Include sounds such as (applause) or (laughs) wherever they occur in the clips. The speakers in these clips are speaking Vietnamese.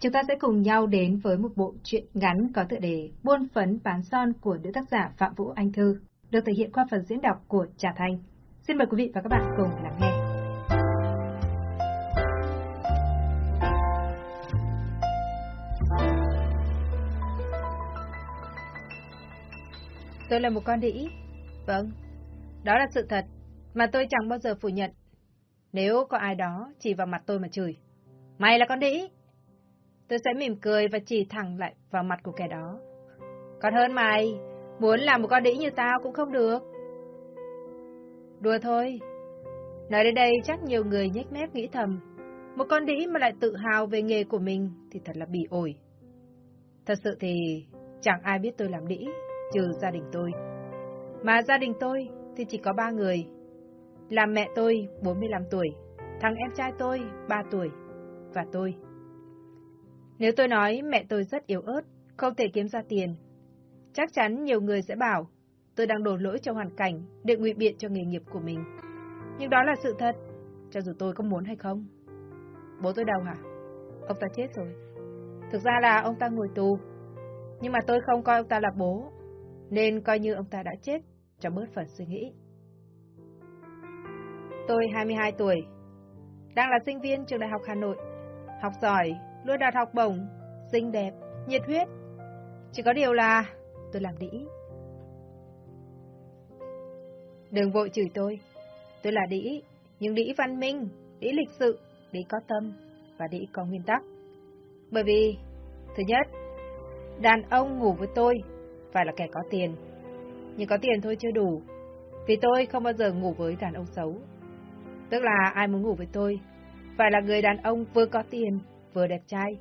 Chúng ta sẽ cùng nhau đến với một bộ truyện ngắn có tựa đề Buôn phấn bán son của nữ tác giả Phạm Vũ Anh Thư, được thể hiện qua phần diễn đọc của Trà Thanh. Xin mời quý vị và các bạn cùng lắng nghe. Tôi là một con đĩ. Vâng, đó là sự thật, mà tôi chẳng bao giờ phủ nhận. Nếu có ai đó chỉ vào mặt tôi mà chửi, mày là con đĩ, tôi sẽ mỉm cười và chỉ thẳng lại vào mặt của kẻ đó. Còn hơn mày, muốn làm một con đĩ như tao cũng không được. Đùa thôi. Nói đến đây chắc nhiều người nhếch mép nghĩ thầm, một con đĩ mà lại tự hào về nghề của mình thì thật là bị ổi. Thật sự thì chẳng ai biết tôi làm đĩ, trừ gia đình tôi. Mà gia đình tôi thì chỉ có ba người. Là mẹ tôi 45 tuổi, thằng em trai tôi 3 tuổi, và tôi. Nếu tôi nói mẹ tôi rất yếu ớt, không thể kiếm ra tiền, chắc chắn nhiều người sẽ bảo tôi đang đổ lỗi cho hoàn cảnh để ngụy biện cho nghề nghiệp của mình. Nhưng đó là sự thật, cho dù tôi có muốn hay không. Bố tôi đâu hả? Ông ta chết rồi. Thực ra là ông ta ngồi tù, nhưng mà tôi không coi ông ta là bố, nên coi như ông ta đã chết, cho bớt phần suy nghĩ. Tôi 22 tuổi, đang là sinh viên trường Đại học Hà Nội, học giỏi, luôn đạt học bổng, xinh đẹp, nhiệt huyết. Chỉ có điều là tôi làm đĩ. Đừng vội chửi tôi. Tôi là đĩ, nhưng đĩ văn minh, đĩ lịch sự, đĩ có tâm và đĩ có nguyên tắc. Bởi vì, thứ nhất, đàn ông ngủ với tôi phải là kẻ có tiền. Nhưng có tiền thôi chưa đủ, vì tôi không bao giờ ngủ với đàn ông xấu. Tức là ai muốn ngủ với tôi, phải là người đàn ông vừa có tiền, vừa đẹp trai.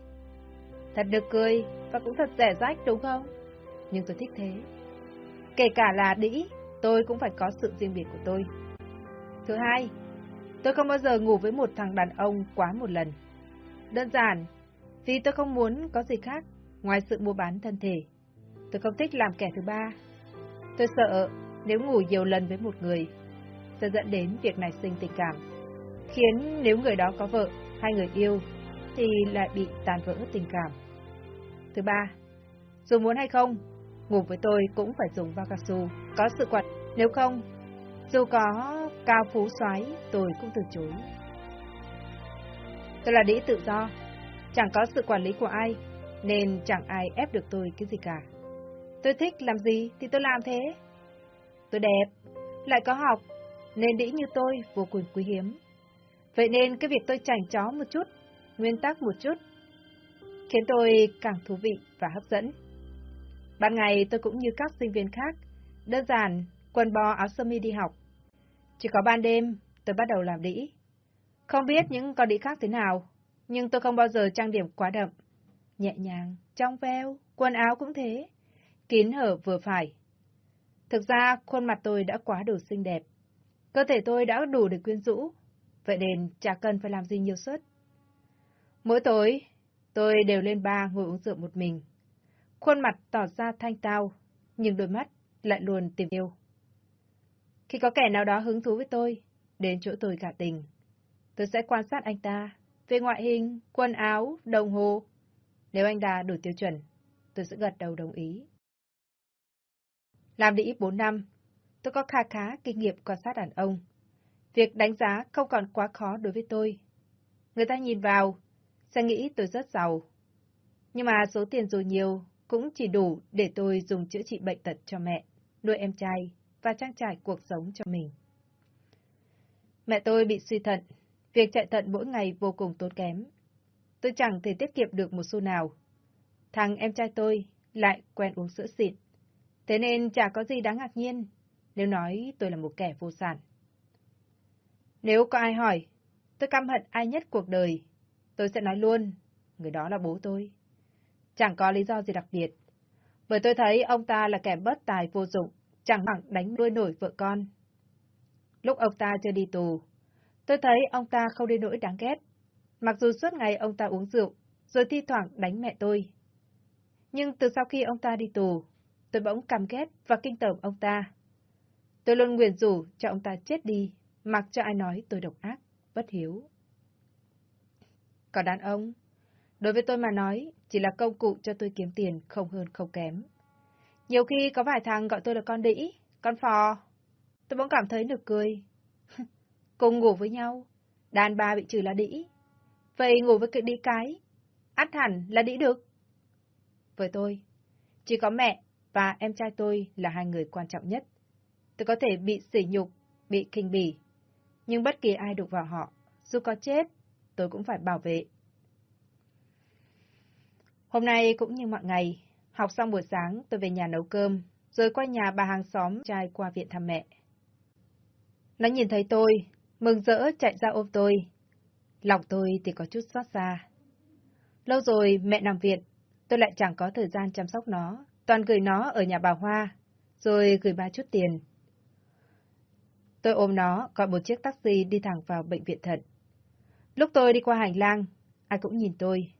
Thật được cười và cũng thật rẻ rách đúng không? Nhưng tôi thích thế. Kể cả là đĩ, tôi cũng phải có sự riêng biệt của tôi. Thứ hai, tôi không bao giờ ngủ với một thằng đàn ông quá một lần. Đơn giản, vì tôi không muốn có gì khác ngoài sự mua bán thân thể. Tôi không thích làm kẻ thứ ba. Tôi sợ nếu ngủ nhiều lần với một người, sẽ dẫn đến việc nảy sinh tình cảm. Khiến nếu người đó có vợ hay người yêu, thì lại bị tàn vỡ tình cảm. Thứ ba, dù muốn hay không, ngủ với tôi cũng phải dùng bao cao su, có sự quật, nếu không, dù có cao phú xoáy, tôi cũng từ chối. Tôi là đĩ tự do, chẳng có sự quản lý của ai, nên chẳng ai ép được tôi cái gì cả. Tôi thích làm gì thì tôi làm thế. Tôi đẹp, lại có học, nên đĩ như tôi vô cùng quý hiếm. Vậy nên cái việc tôi chảnh chó một chút, nguyên tắc một chút, khiến tôi càng thú vị và hấp dẫn. Ban ngày tôi cũng như các sinh viên khác, đơn giản, quần bò áo sơ mi đi học. Chỉ có ban đêm, tôi bắt đầu làm đĩ. Không biết những con đĩ khác thế nào, nhưng tôi không bao giờ trang điểm quá đậm. Nhẹ nhàng, trong veo, quần áo cũng thế, kín hở vừa phải. Thực ra, khuôn mặt tôi đã quá đủ xinh đẹp. Cơ thể tôi đã đủ để quyến rũ, vậy nên chả cần phải làm gì nhiều suất. Mỗi tối, tôi đều lên ba ngồi uống rượu một mình. Khuôn mặt tỏ ra thanh tao, nhưng đôi mắt lại luôn tìm yêu. Khi có kẻ nào đó hứng thú với tôi, đến chỗ tôi cả tình, tôi sẽ quan sát anh ta về ngoại hình, quần áo, đồng hồ. Nếu anh ta đủ tiêu chuẩn, tôi sẽ gật đầu đồng ý. Làm đi 4 năm, tôi có kha khá kinh nghiệm quan sát đàn ông. Việc đánh giá không còn quá khó đối với tôi. Người ta nhìn vào, sẽ nghĩ tôi rất giàu. Nhưng mà số tiền dù nhiều cũng chỉ đủ để tôi dùng chữa trị bệnh tật cho mẹ, nuôi em trai và trang trải cuộc sống cho mình. Mẹ tôi bị suy thận, việc chạy thận mỗi ngày vô cùng tốn kém. Tôi chẳng thể tiết kiệm được một xu nào. Thằng em trai tôi lại quen uống sữa xịn. Thế nên chả có gì đáng ngạc nhiên nếu nói tôi là một kẻ vô sản. Nếu có ai hỏi, tôi căm hận ai nhất cuộc đời, tôi sẽ nói luôn, người đó là bố tôi. Chẳng có lý do gì đặc biệt, bởi tôi thấy ông ta là kẻ bất tài vô dụng, chẳng bằng đánh đuôi nổi vợ con. Lúc ông ta chưa đi tù, tôi thấy ông ta không đến nỗi đáng ghét, mặc dù suốt ngày ông ta uống rượu, rồi thi thoảng đánh mẹ tôi. Nhưng từ sau khi ông ta đi tù, tôi bỗng căm ghét và kinh tởm ông ta. Tôi luôn nguyền rủ cho ông ta chết đi, mặc cho ai nói tôi độc ác, bất hiếu. Còn đàn ông, Đối với tôi mà nói, chỉ là công cụ cho tôi kiếm tiền không hơn không kém. Nhiều khi có vài thằng gọi tôi là con đĩ, con phò. Tôi bỗng cảm thấy được cười. (laughs) Cùng ngủ với nhau, đàn bà bị trừ là đĩ. Vậy ngủ với cái đĩ cái, át hẳn là đĩ được. Với tôi, chỉ có mẹ và em trai tôi là hai người quan trọng nhất. Tôi có thể bị sỉ nhục, bị kinh bỉ, nhưng bất kỳ ai đụng vào họ, dù có chết, tôi cũng phải bảo vệ. Hôm nay cũng như mọi ngày, học xong buổi sáng tôi về nhà nấu cơm, rồi qua nhà bà hàng xóm trai qua viện thăm mẹ. Nó nhìn thấy tôi, mừng rỡ chạy ra ôm tôi. Lòng tôi thì có chút xót xa. Lâu rồi mẹ nằm viện, tôi lại chẳng có thời gian chăm sóc nó, toàn gửi nó ở nhà bà Hoa, rồi gửi ba chút tiền. Tôi ôm nó, gọi một chiếc taxi đi thẳng vào bệnh viện thận. Lúc tôi đi qua hành lang, ai cũng nhìn tôi.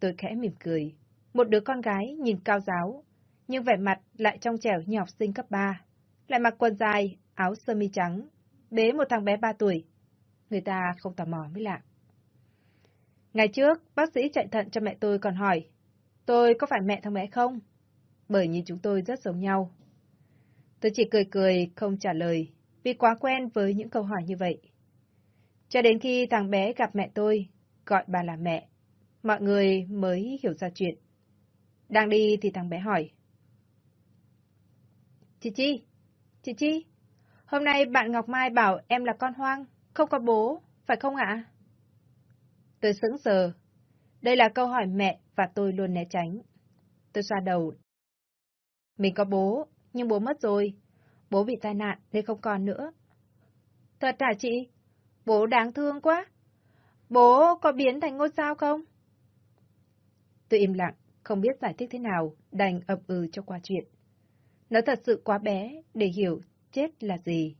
Tôi khẽ mỉm cười. Một đứa con gái nhìn cao giáo, nhưng vẻ mặt lại trong trẻo như học sinh cấp 3. Lại mặc quần dài, áo sơ mi trắng, bế một thằng bé 3 tuổi. Người ta không tò mò mới lạ. Ngày trước, bác sĩ chạy thận cho mẹ tôi còn hỏi, tôi có phải mẹ thằng bé không? Bởi nhìn chúng tôi rất giống nhau. Tôi chỉ cười cười, không trả lời, vì quá quen với những câu hỏi như vậy. Cho đến khi thằng bé gặp mẹ tôi, gọi bà là mẹ, mọi người mới hiểu ra chuyện. Đang đi thì thằng bé hỏi. Chị Chi, chị Chi, hôm nay bạn Ngọc Mai bảo em là con hoang, không có bố, phải không ạ? Tôi sững sờ. Đây là câu hỏi mẹ và tôi luôn né tránh. Tôi xoa đầu. Mình có bố, nhưng bố mất rồi. Bố bị tai nạn nên không còn nữa. Thật hả chị? Bố đáng thương quá. Bố có biến thành ngôi sao không? Tôi im lặng, không biết giải thích thế nào, đành ậm ừ cho qua chuyện. Nó thật sự quá bé để hiểu chết là gì.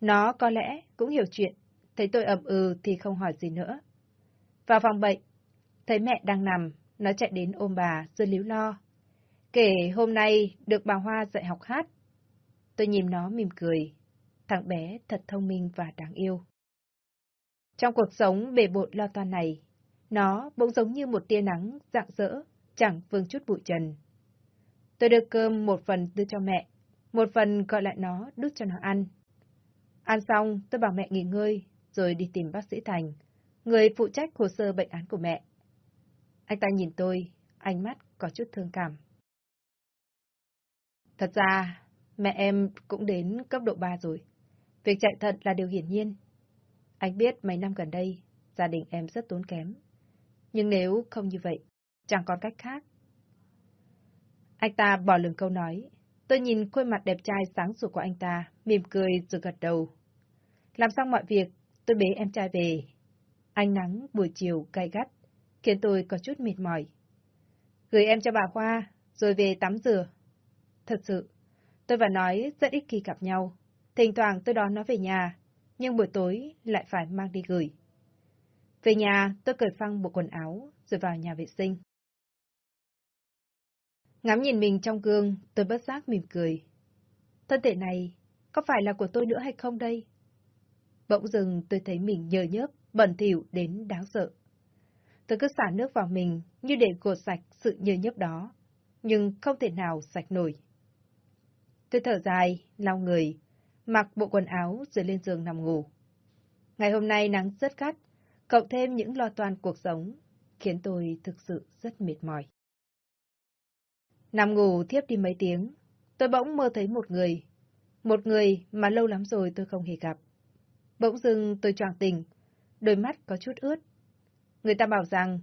Nó có lẽ cũng hiểu chuyện, thấy tôi ậm ừ thì không hỏi gì nữa. Vào phòng bệnh, thấy mẹ đang nằm, nó chạy đến ôm bà, rồi líu lo. Kể hôm nay được bà Hoa dạy học hát. Tôi nhìn nó mỉm cười. Thằng bé thật thông minh và đáng yêu. Trong cuộc sống bề bộn lo toan này, nó bỗng giống như một tia nắng rạng rỡ, chẳng vương chút bụi trần. Tôi đưa cơm một phần đưa cho mẹ, một phần gọi lại nó đút cho nó ăn. Ăn xong, tôi bảo mẹ nghỉ ngơi, rồi đi tìm bác sĩ Thành, người phụ trách hồ sơ bệnh án của mẹ. Anh ta nhìn tôi, ánh mắt có chút thương cảm. Thật ra, mẹ em cũng đến cấp độ 3 rồi. Việc chạy thận là điều hiển nhiên. Anh biết mấy năm gần đây, gia đình em rất tốn kém. Nhưng nếu không như vậy, chẳng còn cách khác. Anh ta bỏ lửng câu nói. Tôi nhìn khuôn mặt đẹp trai sáng sủa của anh ta, mỉm cười rồi gật đầu. Làm xong mọi việc, tôi bế em trai về. Ánh nắng buổi chiều cay gắt, khiến tôi có chút mệt mỏi. Gửi em cho bà Khoa, rồi về tắm rửa. Thật sự, tôi và nói rất ít khi gặp nhau. Thỉnh thoảng tôi đón nó về nhà, nhưng buổi tối lại phải mang đi gửi. Về nhà, tôi cởi phăng bộ quần áo, rồi vào nhà vệ sinh. Ngắm nhìn mình trong gương, tôi bất giác mỉm cười. Thân thể này, có phải là của tôi nữa hay không đây? Bỗng dừng tôi thấy mình nhờ nhớp, bẩn thỉu đến đáng sợ. Tôi cứ xả nước vào mình như để gột sạch sự nhờ nhớp đó, nhưng không thể nào sạch nổi. Tôi thở dài, lau người, mặc bộ quần áo rồi lên giường nằm ngủ. Ngày hôm nay nắng rất gắt, cộng thêm những lo toan cuộc sống, khiến tôi thực sự rất mệt mỏi. Nằm ngủ thiếp đi mấy tiếng, tôi bỗng mơ thấy một người. Một người mà lâu lắm rồi tôi không hề gặp. Bỗng dưng tôi choàng tỉnh, đôi mắt có chút ướt. Người ta bảo rằng,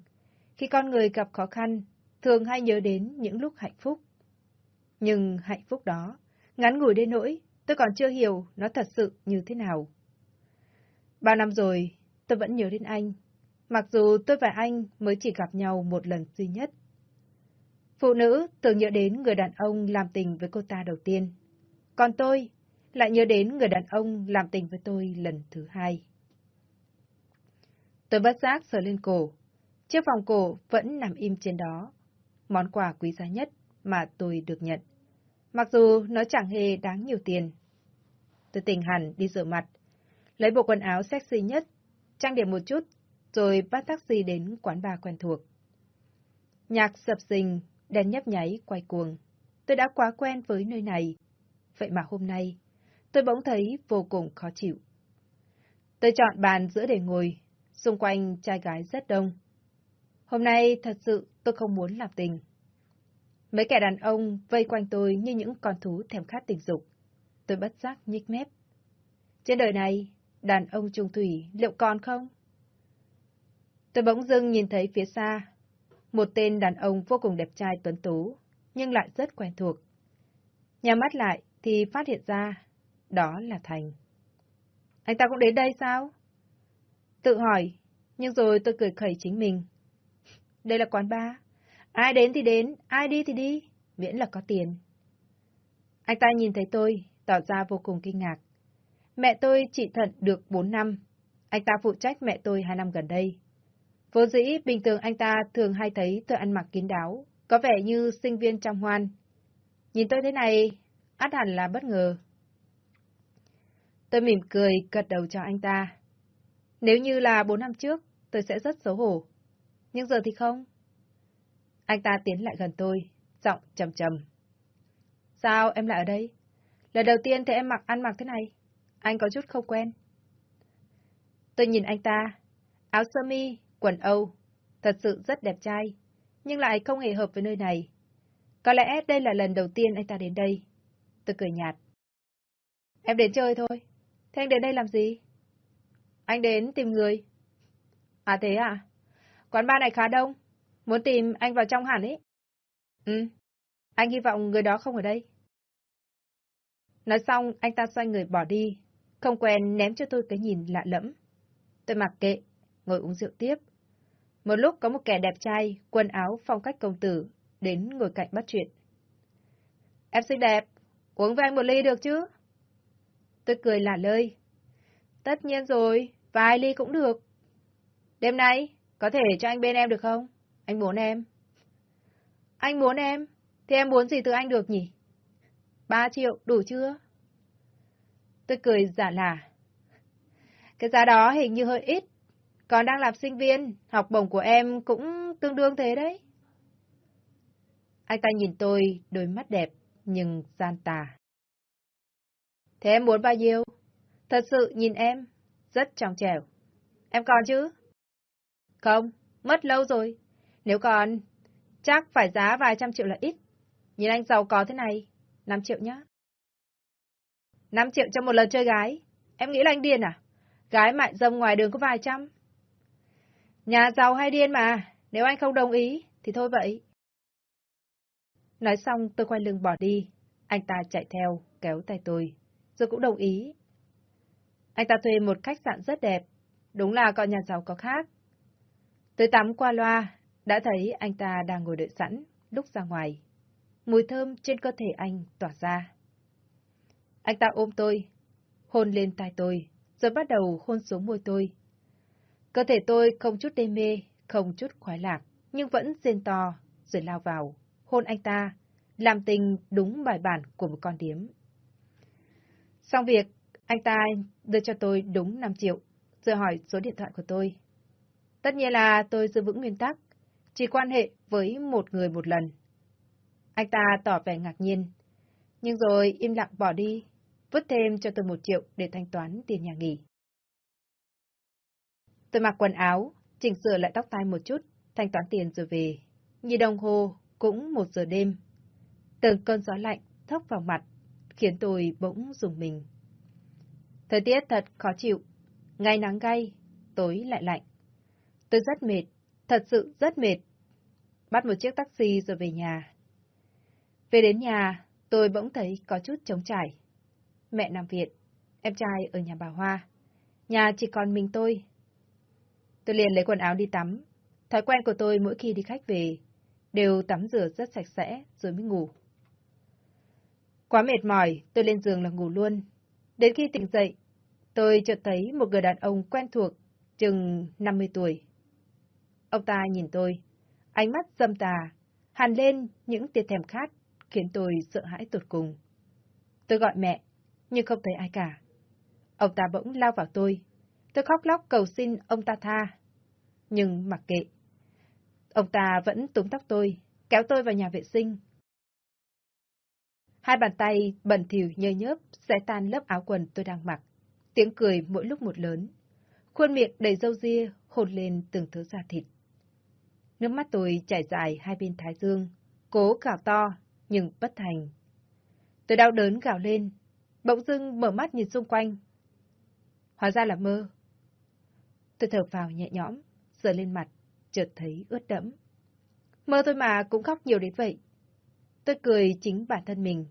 khi con người gặp khó khăn, thường hay nhớ đến những lúc hạnh phúc. Nhưng hạnh phúc đó, ngắn ngủi đến nỗi, tôi còn chưa hiểu nó thật sự như thế nào. Bao năm rồi, tôi vẫn nhớ đến anh, mặc dù tôi và anh mới chỉ gặp nhau một lần duy nhất. Phụ nữ thường nhớ đến người đàn ông làm tình với cô ta đầu tiên, còn tôi lại nhớ đến người đàn ông làm tình với tôi lần thứ hai. Tôi bất giác sờ lên cổ, chiếc vòng cổ vẫn nằm im trên đó, món quà quý giá nhất mà tôi được nhận. Mặc dù nó chẳng hề đáng nhiều tiền. Tôi tỉnh hẳn đi rửa mặt, lấy bộ quần áo sexy nhất, trang điểm một chút, rồi bắt taxi đến quán bar quen thuộc. Nhạc sập sình, đèn nhấp nháy, quay cuồng. Tôi đã quá quen với nơi này. Vậy mà hôm nay, tôi bỗng thấy vô cùng khó chịu. Tôi chọn bàn giữa để ngồi, xung quanh trai gái rất đông. Hôm nay thật sự tôi không muốn làm tình. Mấy kẻ đàn ông vây quanh tôi như những con thú thèm khát tình dục. Tôi bất giác nhích mép. Trên đời này, đàn ông trung thủy liệu còn không? Tôi bỗng dưng nhìn thấy phía xa, một tên đàn ông vô cùng đẹp trai tuấn tú, nhưng lại rất quen thuộc. Nhà mắt lại thì phát hiện ra, đó là Thành. Anh ta cũng đến đây sao? Tự hỏi, nhưng rồi tôi cười khẩy chính mình. Đây là quán bar. Ai đến thì đến, ai đi thì đi, miễn là có tiền. Anh ta nhìn thấy tôi, tỏ ra vô cùng kinh ngạc. Mẹ tôi trị thận được 4 năm. Anh ta phụ trách mẹ tôi 2 năm gần đây. Vô dĩ, bình thường anh ta thường hay thấy tôi ăn mặc kín đáo, có vẻ như sinh viên trong hoan. Nhìn tôi thế này, át hẳn là bất ngờ. Tôi mỉm cười, gật đầu cho anh ta. Nếu như là 4 năm trước, tôi sẽ rất xấu hổ. Nhưng giờ thì không. Anh ta tiến lại gần tôi, giọng trầm trầm. Sao em lại ở đây? Lần đầu tiên thấy em mặc ăn mặc thế này. Anh có chút không quen. Tôi nhìn anh ta. Áo sơ mi, quần Âu. Thật sự rất đẹp trai. Nhưng lại không hề hợp với nơi này. Có lẽ đây là lần đầu tiên anh ta đến đây. Tôi cười nhạt. Em đến chơi thôi. Thế anh đến đây làm gì? Anh đến tìm người. À thế à? Quán bar này khá đông. Muốn tìm anh vào trong hẳn ấy. Ừ. Anh hy vọng người đó không ở đây. Nói xong, anh ta xoay người bỏ đi. Không quen ném cho tôi cái nhìn lạ lẫm. Tôi mặc kệ, ngồi uống rượu tiếp. Một lúc có một kẻ đẹp trai, quần áo phong cách công tử, đến ngồi cạnh bắt chuyện. Em xinh đẹp, uống với anh một ly được chứ? Tôi cười lả lơi. Tất nhiên rồi, vài ly cũng được. Đêm nay, có thể cho anh bên em được không? Anh muốn em. Anh muốn em? Thì em muốn gì từ anh được nhỉ? Ba triệu, đủ chưa? Tôi cười giả lả. Cái giá đó hình như hơi ít. Còn đang làm sinh viên, học bổng của em cũng tương đương thế đấy. Anh ta nhìn tôi, đôi mắt đẹp, nhưng gian tà. Thế em muốn bao nhiêu? Thật sự nhìn em, rất trong trẻo. Em còn chứ? Không, mất lâu rồi. Nếu còn, chắc phải giá vài trăm triệu là ít. Nhìn anh giàu có thế này, 5 triệu nhá. 5 triệu cho một lần chơi gái. Em nghĩ là anh điên à? Gái mại dâm ngoài đường có vài trăm. Nhà giàu hay điên mà, nếu anh không đồng ý, thì thôi vậy. Nói xong tôi quay lưng bỏ đi, anh ta chạy theo, kéo tay tôi, rồi cũng đồng ý. Anh ta thuê một khách sạn rất đẹp, đúng là con nhà giàu có khác. Tôi tắm qua loa, đã thấy anh ta đang ngồi đợi sẵn, lúc ra ngoài. Mùi thơm trên cơ thể anh tỏa ra. Anh ta ôm tôi, hôn lên tai tôi, rồi bắt đầu hôn xuống môi tôi. Cơ thể tôi không chút đê mê, không chút khoái lạc, nhưng vẫn rên to, rồi lao vào, hôn anh ta, làm tình đúng bài bản của một con điếm. Xong việc, anh ta đưa cho tôi đúng 5 triệu, rồi hỏi số điện thoại của tôi. Tất nhiên là tôi giữ vững nguyên tắc, chỉ quan hệ với một người một lần. Anh ta tỏ vẻ ngạc nhiên, nhưng rồi im lặng bỏ đi, vứt thêm cho tôi một triệu để thanh toán tiền nhà nghỉ. Tôi mặc quần áo, chỉnh sửa lại tóc tai một chút, thanh toán tiền rồi về. Nhìn đồng hồ, cũng một giờ đêm. Từng cơn gió lạnh thốc vào mặt, khiến tôi bỗng dùng mình. Thời tiết thật khó chịu, ngày nắng gay, tối lại lạnh. Tôi rất mệt, thật sự rất mệt. Bắt một chiếc taxi rồi về nhà. Về đến nhà, tôi bỗng thấy có chút trống trải. Mẹ nằm viện, em trai ở nhà bà Hoa. Nhà chỉ còn mình tôi. Tôi liền lấy quần áo đi tắm. Thói quen của tôi mỗi khi đi khách về, đều tắm rửa rất sạch sẽ rồi mới ngủ. Quá mệt mỏi, tôi lên giường là ngủ luôn. Đến khi tỉnh dậy, tôi chợt thấy một người đàn ông quen thuộc, chừng 50 tuổi. Ông ta nhìn tôi, ánh mắt dâm tà, hàn lên những tia thèm khát, khiến tôi sợ hãi tột cùng. Tôi gọi mẹ, nhưng không thấy ai cả. Ông ta bỗng lao vào tôi. Tôi khóc lóc cầu xin ông ta tha. Nhưng mặc kệ. Ông ta vẫn túm tóc tôi, kéo tôi vào nhà vệ sinh. Hai bàn tay bẩn thỉu nhơ nhớp sẽ tan lớp áo quần tôi đang mặc. Tiếng cười mỗi lúc một lớn. Khuôn miệng đầy râu ria hồn lên từng thứ da thịt. Nước mắt tôi chảy dài hai bên thái dương, cố gào to, nhưng bất thành. Tôi đau đớn gào lên, bỗng dưng mở mắt nhìn xung quanh. Hóa ra là mơ. Tôi thở vào nhẹ nhõm, sờ lên mặt, chợt thấy ướt đẫm. Mơ tôi mà cũng khóc nhiều đến vậy. Tôi cười chính bản thân mình.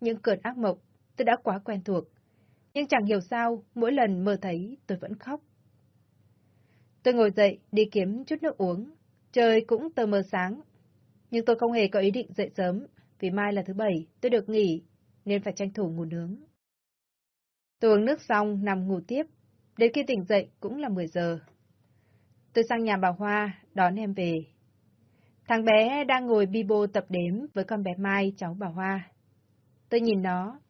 Những cơn ác mộng tôi đã quá quen thuộc. Nhưng chẳng hiểu sao, mỗi lần mơ thấy tôi vẫn khóc. Tôi ngồi dậy đi kiếm chút nước uống. Trời cũng tờ mờ sáng. Nhưng tôi không hề có ý định dậy sớm, vì mai là thứ bảy, tôi được nghỉ, nên phải tranh thủ ngủ nướng. Tôi uống nước xong, nằm ngủ tiếp. Đến khi tỉnh dậy cũng là 10 giờ. Tôi sang nhà bà Hoa, đón em về. Thằng bé đang ngồi bi bô tập đếm với con bé Mai, cháu bà Hoa. Tôi nhìn nó,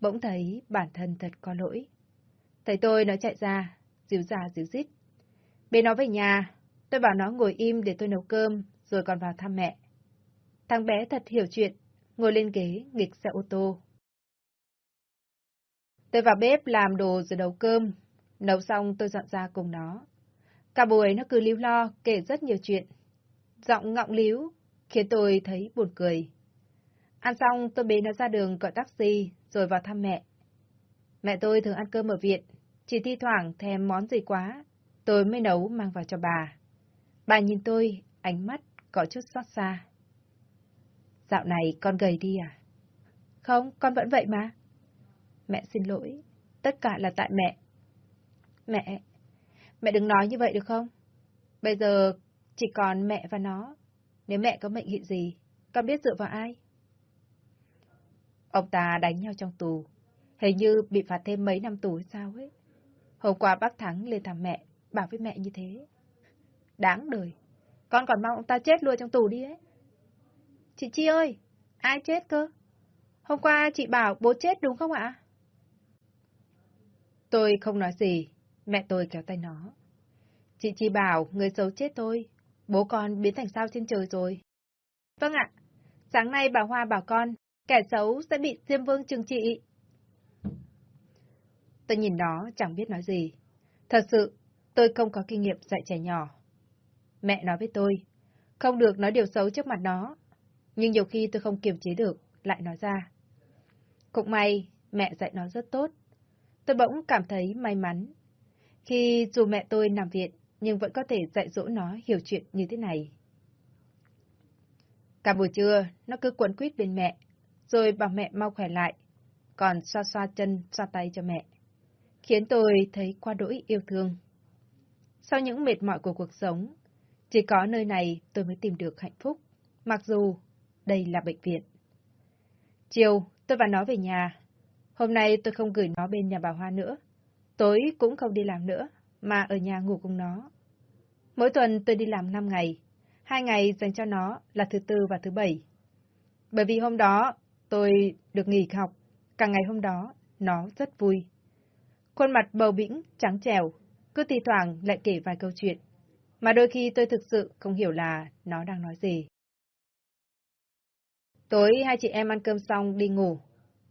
bỗng thấy bản thân thật có lỗi. Thấy tôi nó chạy ra, díu ra díu dít. Bế nó về nhà, tôi bảo nó ngồi im để tôi nấu cơm, rồi còn vào thăm mẹ. Thằng bé thật hiểu chuyện, ngồi lên ghế, nghịch xe ô tô. Tôi vào bếp làm đồ rồi nấu cơm. Nấu xong tôi dọn ra cùng nó. Cả buổi nó cứ líu lo, kể rất nhiều chuyện. Giọng ngọng líu, khiến tôi thấy buồn cười. Ăn xong tôi bế nó ra đường gọi taxi, rồi vào thăm mẹ. Mẹ tôi thường ăn cơm ở viện, chỉ thi thoảng thèm món gì quá, tôi mới nấu mang vào cho bà. Bà nhìn tôi, ánh mắt có chút xót xa. Dạo này con gầy đi à? Không, con vẫn vậy mà. Mẹ xin lỗi, tất cả là tại mẹ. Mẹ, mẹ đừng nói như vậy được không? Bây giờ chỉ còn mẹ và nó. Nếu mẹ có mệnh hệ gì, con biết dựa vào ai? Ông ta đánh nhau trong tù. Hình như bị phạt thêm mấy năm tù hay sao ấy. Hôm qua bác Thắng lên thăm mẹ, bảo với mẹ như thế. Đáng đời. Con còn mong ông ta chết luôn trong tù đi ấy. Chị Chi ơi, ai chết cơ? Hôm qua chị bảo bố chết đúng không ạ? Tôi không nói gì, mẹ tôi kéo tay nó. Chị Chi bảo người xấu chết tôi, bố con biến thành sao trên trời rồi. Vâng ạ, sáng nay bà Hoa bảo con, kẻ xấu sẽ bị Diêm Vương trừng trị. Tôi nhìn nó chẳng biết nói gì. Thật sự, tôi không có kinh nghiệm dạy trẻ nhỏ. Mẹ nói với tôi, không được nói điều xấu trước mặt nó, nhưng nhiều khi tôi không kiềm chế được, lại nói ra. Cũng may, mẹ dạy nó rất tốt. Tôi bỗng cảm thấy may mắn. Khi dù mẹ tôi nằm viện, nhưng vẫn có thể dạy dỗ nó hiểu chuyện như thế này. Cả buổi trưa, nó cứ quấn quýt bên mẹ, rồi bảo mẹ mau khỏe lại, còn xoa xoa chân, xoa tay cho mẹ. Khiến tôi thấy qua đỗi yêu thương. Sau những mệt mỏi của cuộc sống, chỉ có nơi này tôi mới tìm được hạnh phúc, mặc dù đây là bệnh viện. Chiều, tôi và nó về nhà. Hôm nay tôi không gửi nó bên nhà bà Hoa nữa. Tối cũng không đi làm nữa, mà ở nhà ngủ cùng nó. Mỗi tuần tôi đi làm 5 ngày. Hai ngày dành cho nó là thứ tư và thứ bảy. Bởi vì hôm đó tôi được nghỉ học, cả ngày hôm đó nó rất vui. Khuôn mặt bầu bĩnh, trắng trèo, cứ thi thoảng lại kể vài câu chuyện, mà đôi khi tôi thực sự không hiểu là nó đang nói gì. Tối hai chị em ăn cơm xong đi ngủ.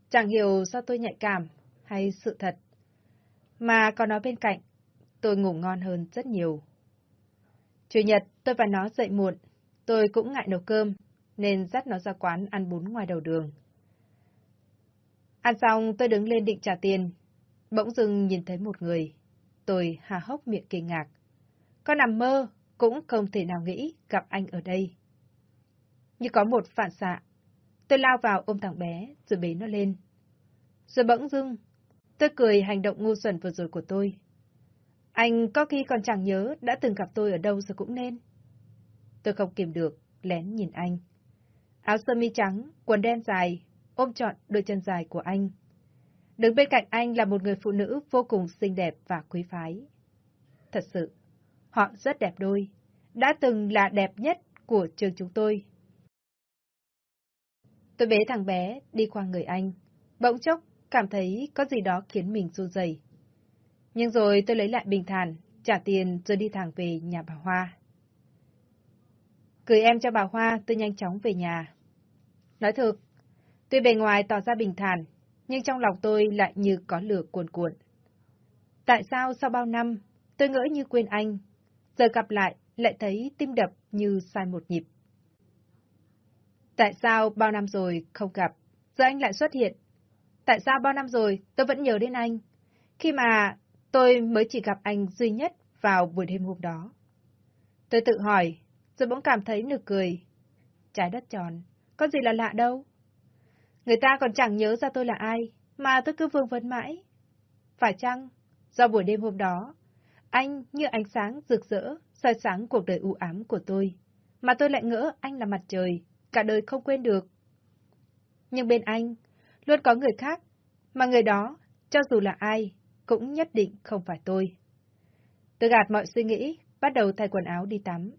Chẳng hiểu sao tôi nhạy cảm hay sự thật. Mà có nó bên cạnh, tôi ngủ ngon hơn rất nhiều. Chủ nhật tôi và nó dậy muộn, tôi cũng ngại nấu cơm, nên dắt nó ra quán ăn bún ngoài đầu đường. Ăn xong tôi đứng lên định trả tiền, bỗng dưng nhìn thấy một người. Tôi hà hốc miệng kinh ngạc. Có nằm mơ, cũng không thể nào nghĩ gặp anh ở đây. Như có một phản xạ, Tôi lao vào ôm thằng bé, rồi bế nó lên. Rồi bỗng dưng, tôi cười hành động ngu xuẩn vừa rồi của tôi. Anh có khi còn chẳng nhớ đã từng gặp tôi ở đâu rồi cũng nên. Tôi không kìm được, lén nhìn anh. Áo sơ mi trắng, quần đen dài, ôm trọn đôi chân dài của anh. Đứng bên cạnh anh là một người phụ nữ vô cùng xinh đẹp và quý phái. Thật sự, họ rất đẹp đôi, đã từng là đẹp nhất của trường chúng tôi. Tôi bế thằng bé đi qua người anh. Bỗng chốc, cảm thấy có gì đó khiến mình run rẩy. Nhưng rồi tôi lấy lại bình thản, trả tiền rồi đi thẳng về nhà bà Hoa. Gửi em cho bà Hoa, tôi nhanh chóng về nhà. Nói thực, tuy bề ngoài tỏ ra bình thản, nhưng trong lòng tôi lại như có lửa cuồn cuộn. Tại sao sau bao năm, tôi ngỡ như quên anh, giờ gặp lại lại thấy tim đập như sai một nhịp. Tại sao bao năm rồi không gặp, giờ anh lại xuất hiện? Tại sao bao năm rồi tôi vẫn nhớ đến anh, khi mà tôi mới chỉ gặp anh duy nhất vào buổi đêm hôm đó? Tôi tự hỏi, rồi bỗng cảm thấy nực cười. Trái đất tròn, có gì là lạ đâu. Người ta còn chẳng nhớ ra tôi là ai, mà tôi cứ vương vấn mãi. Phải chăng, do buổi đêm hôm đó, anh như ánh sáng rực rỡ, soi sáng cuộc đời u ám của tôi, mà tôi lại ngỡ anh là mặt trời, cả đời không quên được. Nhưng bên anh, luôn có người khác, mà người đó, cho dù là ai, cũng nhất định không phải tôi. Tôi gạt mọi suy nghĩ, bắt đầu thay quần áo đi tắm.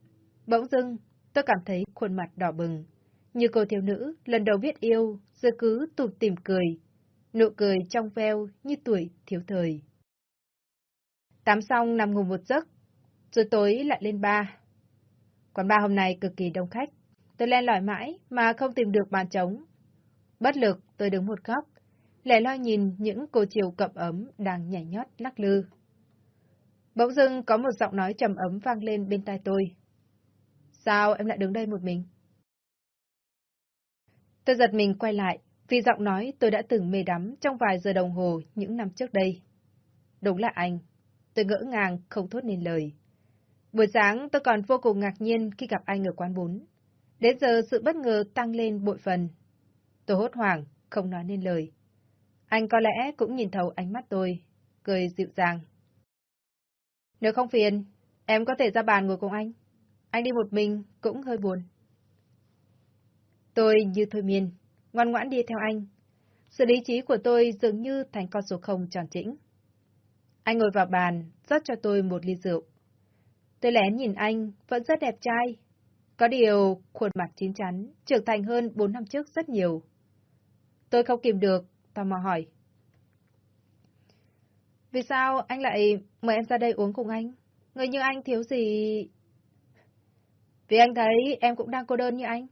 Bỗng dưng, tôi cảm thấy khuôn mặt đỏ bừng, như cô thiếu nữ lần đầu biết yêu, giờ cứ tụt tìm cười, nụ cười trong veo như tuổi thiếu thời. Tắm xong nằm ngủ một giấc, rồi tối lại lên ba. Quán ba hôm nay cực kỳ đông khách, tôi len lỏi mãi mà không tìm được bàn trống. Bất lực, tôi đứng một góc, lẻ loi nhìn những cô chiều cậm ấm đang nhảy nhót lắc lư. Bỗng dưng có một giọng nói trầm ấm vang lên bên tai tôi. Sao em lại đứng đây một mình? Tôi giật mình quay lại, vì giọng nói tôi đã từng mê đắm trong vài giờ đồng hồ những năm trước đây. Đúng là anh. Tôi ngỡ ngàng, không thốt nên lời. Buổi sáng tôi còn vô cùng ngạc nhiên khi gặp anh ở quán bún. Đến giờ sự bất ngờ tăng lên bội phần. Tôi hốt hoảng, không nói nên lời. Anh có lẽ cũng nhìn thấu ánh mắt tôi, cười dịu dàng. Nếu không phiền, em có thể ra bàn ngồi cùng anh. Anh đi một mình cũng hơi buồn. Tôi như thôi miên, ngoan ngoãn đi theo anh. Sự lý trí của tôi dường như thành con số không tròn chỉnh. Anh ngồi vào bàn, rót cho tôi một ly rượu. Tôi lén nhìn anh, vẫn rất đẹp trai. Có điều, khuôn mặt chín chắn, trưởng thành hơn bốn năm trước rất nhiều. Tôi không kìm được, tò mò hỏi. Vì sao anh lại mời em ra đây uống cùng anh? Người như anh thiếu gì... Vì anh thấy em cũng đang cô đơn như anh.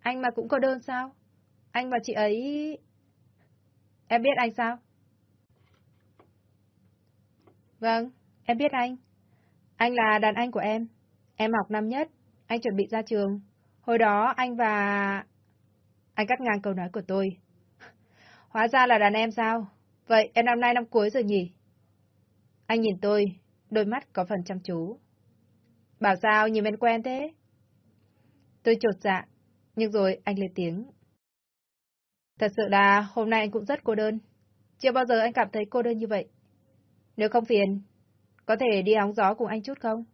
Anh mà cũng cô đơn sao? Anh và chị ấy... Em biết anh sao? Vâng, em biết anh. Anh là đàn anh của em. Em học năm nhất, anh chuẩn bị ra trường. Hồi đó anh và... Anh cắt ngang câu nói của tôi. Hóa ra là đàn em sao? Vậy em năm nay năm cuối rồi nhỉ? Anh nhìn tôi, đôi mắt có phần chăm chú. Bảo sao nhìn em quen thế? Tôi trột dạ, nhưng rồi anh lên tiếng. Thật sự là hôm nay anh cũng rất cô đơn. Chưa bao giờ anh cảm thấy cô đơn như vậy. Nếu không phiền, có thể đi hóng gió cùng anh chút không?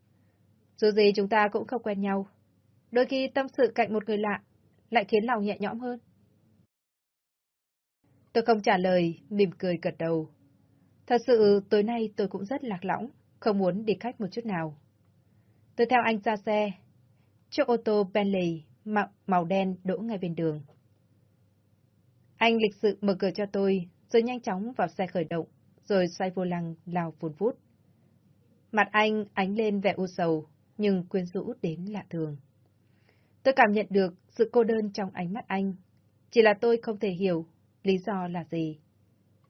Dù gì chúng ta cũng không quen nhau. Đôi khi tâm sự cạnh một người lạ lại khiến lòng nhẹ nhõm hơn. Tôi không trả lời, mỉm cười gật đầu. Thật sự, tối nay tôi cũng rất lạc lõng, không muốn đi khách một chút nào. Tôi theo anh ra xe. Chiếc ô tô Bentley màu, màu đen đỗ ngay bên đường. Anh lịch sự mở cửa cho tôi, rồi nhanh chóng vào xe khởi động, rồi xoay vô lăng lao vun vút. Mặt anh ánh lên vẻ u sầu, nhưng quyến rũ đến lạ thường. Tôi cảm nhận được sự cô đơn trong ánh mắt anh. Chỉ là tôi không thể hiểu lý do là gì.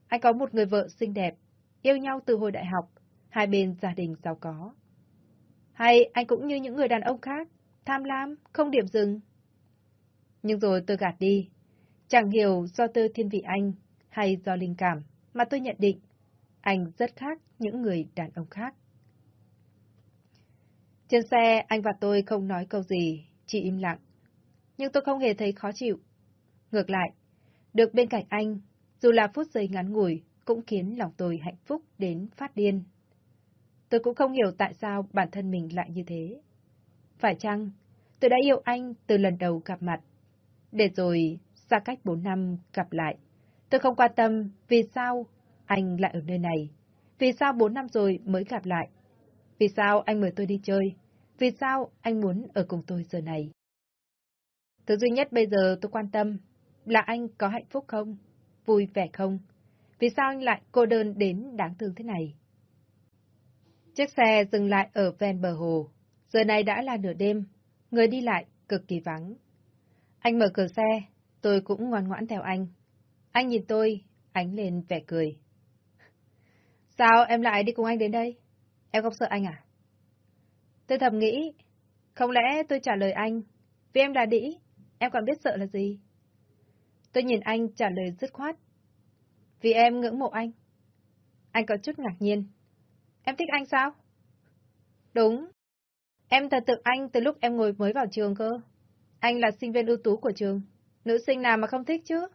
Anh có một người vợ xinh đẹp, yêu nhau từ hồi đại học, hai bên gia đình giàu có. Hay anh cũng như những người đàn ông khác, tham lam, không điểm dừng. Nhưng rồi tôi gạt đi. Chẳng hiểu do tư thiên vị anh hay do linh cảm mà tôi nhận định anh rất khác những người đàn ông khác. Trên xe, anh và tôi không nói câu gì, chỉ im lặng. Nhưng tôi không hề thấy khó chịu. Ngược lại, được bên cạnh anh, dù là phút giây ngắn ngủi, cũng khiến lòng tôi hạnh phúc đến phát điên. Tôi cũng không hiểu tại sao bản thân mình lại như thế. Phải chăng, tôi đã yêu anh từ lần đầu gặp mặt, để rồi xa cách bốn năm gặp lại. Tôi không quan tâm vì sao anh lại ở nơi này, vì sao bốn năm rồi mới gặp lại, vì sao anh mời tôi đi chơi, vì sao anh muốn ở cùng tôi giờ này. Thứ duy nhất bây giờ tôi quan tâm là anh có hạnh phúc không, vui vẻ không, vì sao anh lại cô đơn đến đáng thương thế này. Chiếc xe dừng lại ở ven bờ hồ, giờ này đã là nửa đêm, người đi lại cực kỳ vắng. Anh mở cửa xe, tôi cũng ngoan ngoãn theo anh. Anh nhìn tôi, ánh lên vẻ cười. Sao em lại đi cùng anh đến đây? Em không sợ anh à? Tôi thầm nghĩ, không lẽ tôi trả lời anh, vì em là đĩ, em còn biết sợ là gì? Tôi nhìn anh trả lời dứt khoát. Vì em ngưỡng mộ anh. Anh có chút ngạc nhiên. Em thích anh sao? Đúng. Em thật tượng anh từ lúc em ngồi mới vào trường cơ. Anh là sinh viên ưu tú của trường. Nữ sinh nào mà không thích chứ?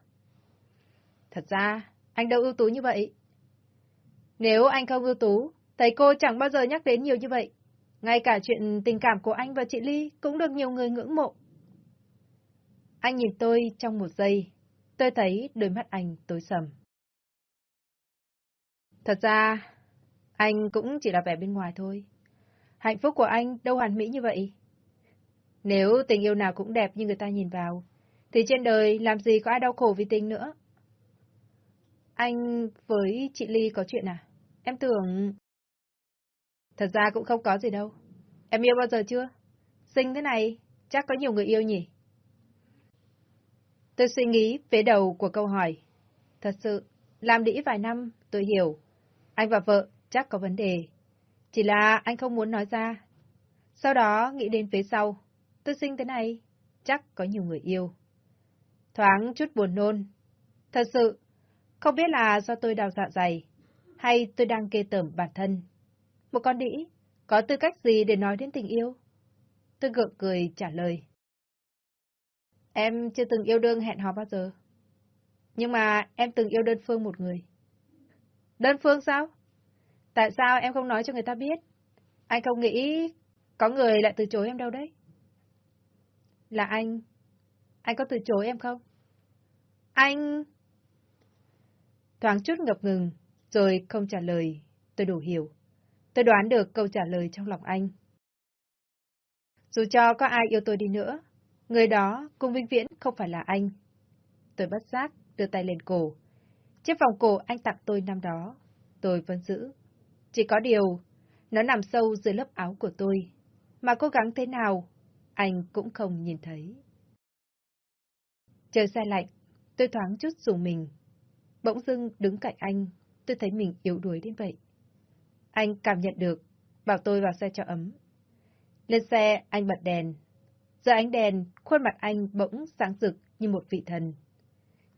Thật ra, anh đâu ưu tú như vậy. Nếu anh không ưu tú, thầy cô chẳng bao giờ nhắc đến nhiều như vậy. Ngay cả chuyện tình cảm của anh và chị Ly cũng được nhiều người ngưỡng mộ. Anh nhìn tôi trong một giây, tôi thấy đôi mắt anh tối sầm. Thật ra, anh cũng chỉ là vẻ bên ngoài thôi. Hạnh phúc của anh đâu hoàn mỹ như vậy. Nếu tình yêu nào cũng đẹp như người ta nhìn vào, thì trên đời làm gì có ai đau khổ vì tình nữa. Anh với chị Ly có chuyện à? Em tưởng... Thật ra cũng không có gì đâu. Em yêu bao giờ chưa? Xinh thế này, chắc có nhiều người yêu nhỉ? Tôi suy nghĩ phía đầu của câu hỏi. Thật sự, làm đĩ vài năm, tôi hiểu. Anh và vợ chắc có vấn đề. Chỉ là anh không muốn nói ra. Sau đó nghĩ đến phía sau. Tôi sinh thế này, chắc có nhiều người yêu. Thoáng chút buồn nôn. Thật sự, không biết là do tôi đào dạ dày, hay tôi đang kê tởm bản thân. Một con đĩ, có tư cách gì để nói đến tình yêu? Tôi gượng cười trả lời. Em chưa từng yêu đương hẹn hò bao giờ. Nhưng mà em từng yêu đơn phương một người. Đơn phương sao? Tại sao em không nói cho người ta biết? Anh không nghĩ có người lại từ chối em đâu đấy. Là anh. Anh có từ chối em không? Anh... Thoáng chút ngập ngừng, rồi không trả lời. Tôi đủ hiểu. Tôi đoán được câu trả lời trong lòng anh. Dù cho có ai yêu tôi đi nữa, người đó cùng vinh viễn không phải là anh. Tôi bất giác đưa tay lên cổ. Chiếc vòng cổ anh tặng tôi năm đó, tôi vẫn giữ. Chỉ có điều, nó nằm sâu dưới lớp áo của tôi, mà cố gắng thế nào, anh cũng không nhìn thấy. Trời xe lạnh, tôi thoáng chút dùng mình. Bỗng dưng đứng cạnh anh, tôi thấy mình yếu đuối đến vậy. Anh cảm nhận được, bảo tôi vào xe cho ấm. Lên xe, anh bật đèn. Giờ ánh đèn, khuôn mặt anh bỗng sáng rực như một vị thần.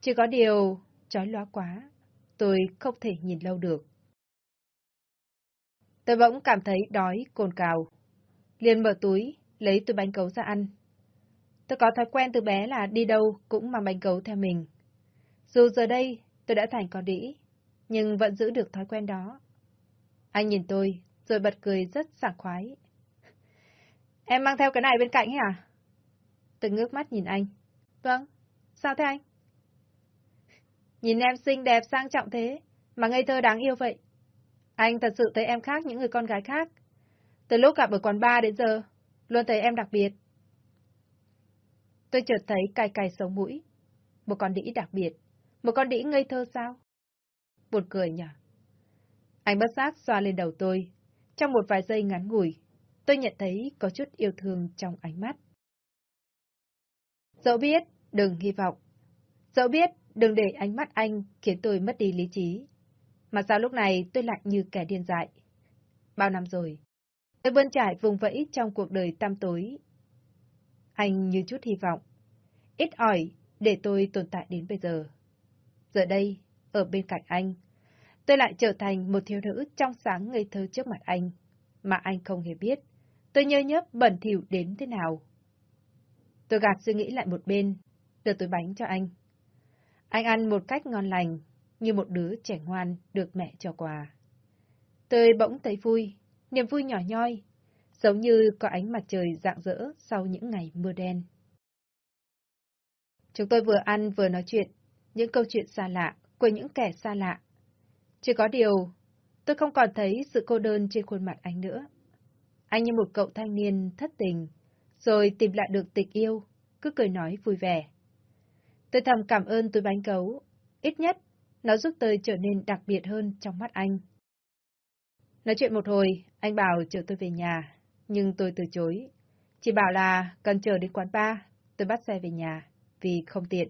Chỉ có điều, chói lóa quá, tôi không thể nhìn lâu được. Tôi bỗng cảm thấy đói, cồn cào. Liền mở túi, lấy túi bánh cấu ra ăn. Tôi có thói quen từ bé là đi đâu cũng mang bánh cấu theo mình. Dù giờ đây tôi đã thành con đĩ, nhưng vẫn giữ được thói quen đó. Anh nhìn tôi, rồi bật cười rất sảng khoái. Em mang theo cái này bên cạnh ấy à? Tôi ngước mắt nhìn anh. Vâng, sao thế anh? Nhìn em xinh đẹp sang trọng thế, mà ngây thơ đáng yêu vậy. Anh thật sự thấy em khác những người con gái khác. Từ lúc gặp ở quán bar đến giờ, luôn thấy em đặc biệt. Tôi chợt thấy cay cay sống mũi. Một con đĩ đặc biệt. Một con đĩ ngây thơ sao? Buồn cười nhỉ? Anh bất giác xoa lên đầu tôi. Trong một vài giây ngắn ngủi, tôi nhận thấy có chút yêu thương trong ánh mắt. Dẫu biết, đừng hy vọng. Dẫu biết, đừng để ánh mắt anh khiến tôi mất đi lý trí. Mà sao lúc này tôi lại như kẻ điên dại? Bao năm rồi, tôi bươn trải vùng vẫy trong cuộc đời tăm tối. Anh như chút hy vọng. Ít ỏi để tôi tồn tại đến bây giờ. Giờ đây, ở bên cạnh anh, tôi lại trở thành một thiếu nữ trong sáng ngây thơ trước mặt anh, mà anh không hề biết. Tôi nhơ nhớp bẩn thỉu đến thế nào. Tôi gạt suy nghĩ lại một bên, đưa túi bánh cho anh. Anh ăn một cách ngon lành, như một đứa trẻ ngoan được mẹ cho quà. Tôi bỗng thấy vui, niềm vui nhỏ nhoi, giống như có ánh mặt trời rạng rỡ sau những ngày mưa đen. Chúng tôi vừa ăn vừa nói chuyện, những câu chuyện xa lạ của những kẻ xa lạ. Chỉ có điều, tôi không còn thấy sự cô đơn trên khuôn mặt anh nữa. Anh như một cậu thanh niên thất tình, rồi tìm lại được tình yêu, cứ cười nói vui vẻ. Tôi thầm cảm ơn túi bánh cấu, ít nhất nó giúp tôi trở nên đặc biệt hơn trong mắt anh. Nói chuyện một hồi, anh bảo chở tôi về nhà, nhưng tôi từ chối. chỉ bảo là cần chờ đến quán bar, tôi bắt xe về nhà, vì không tiện.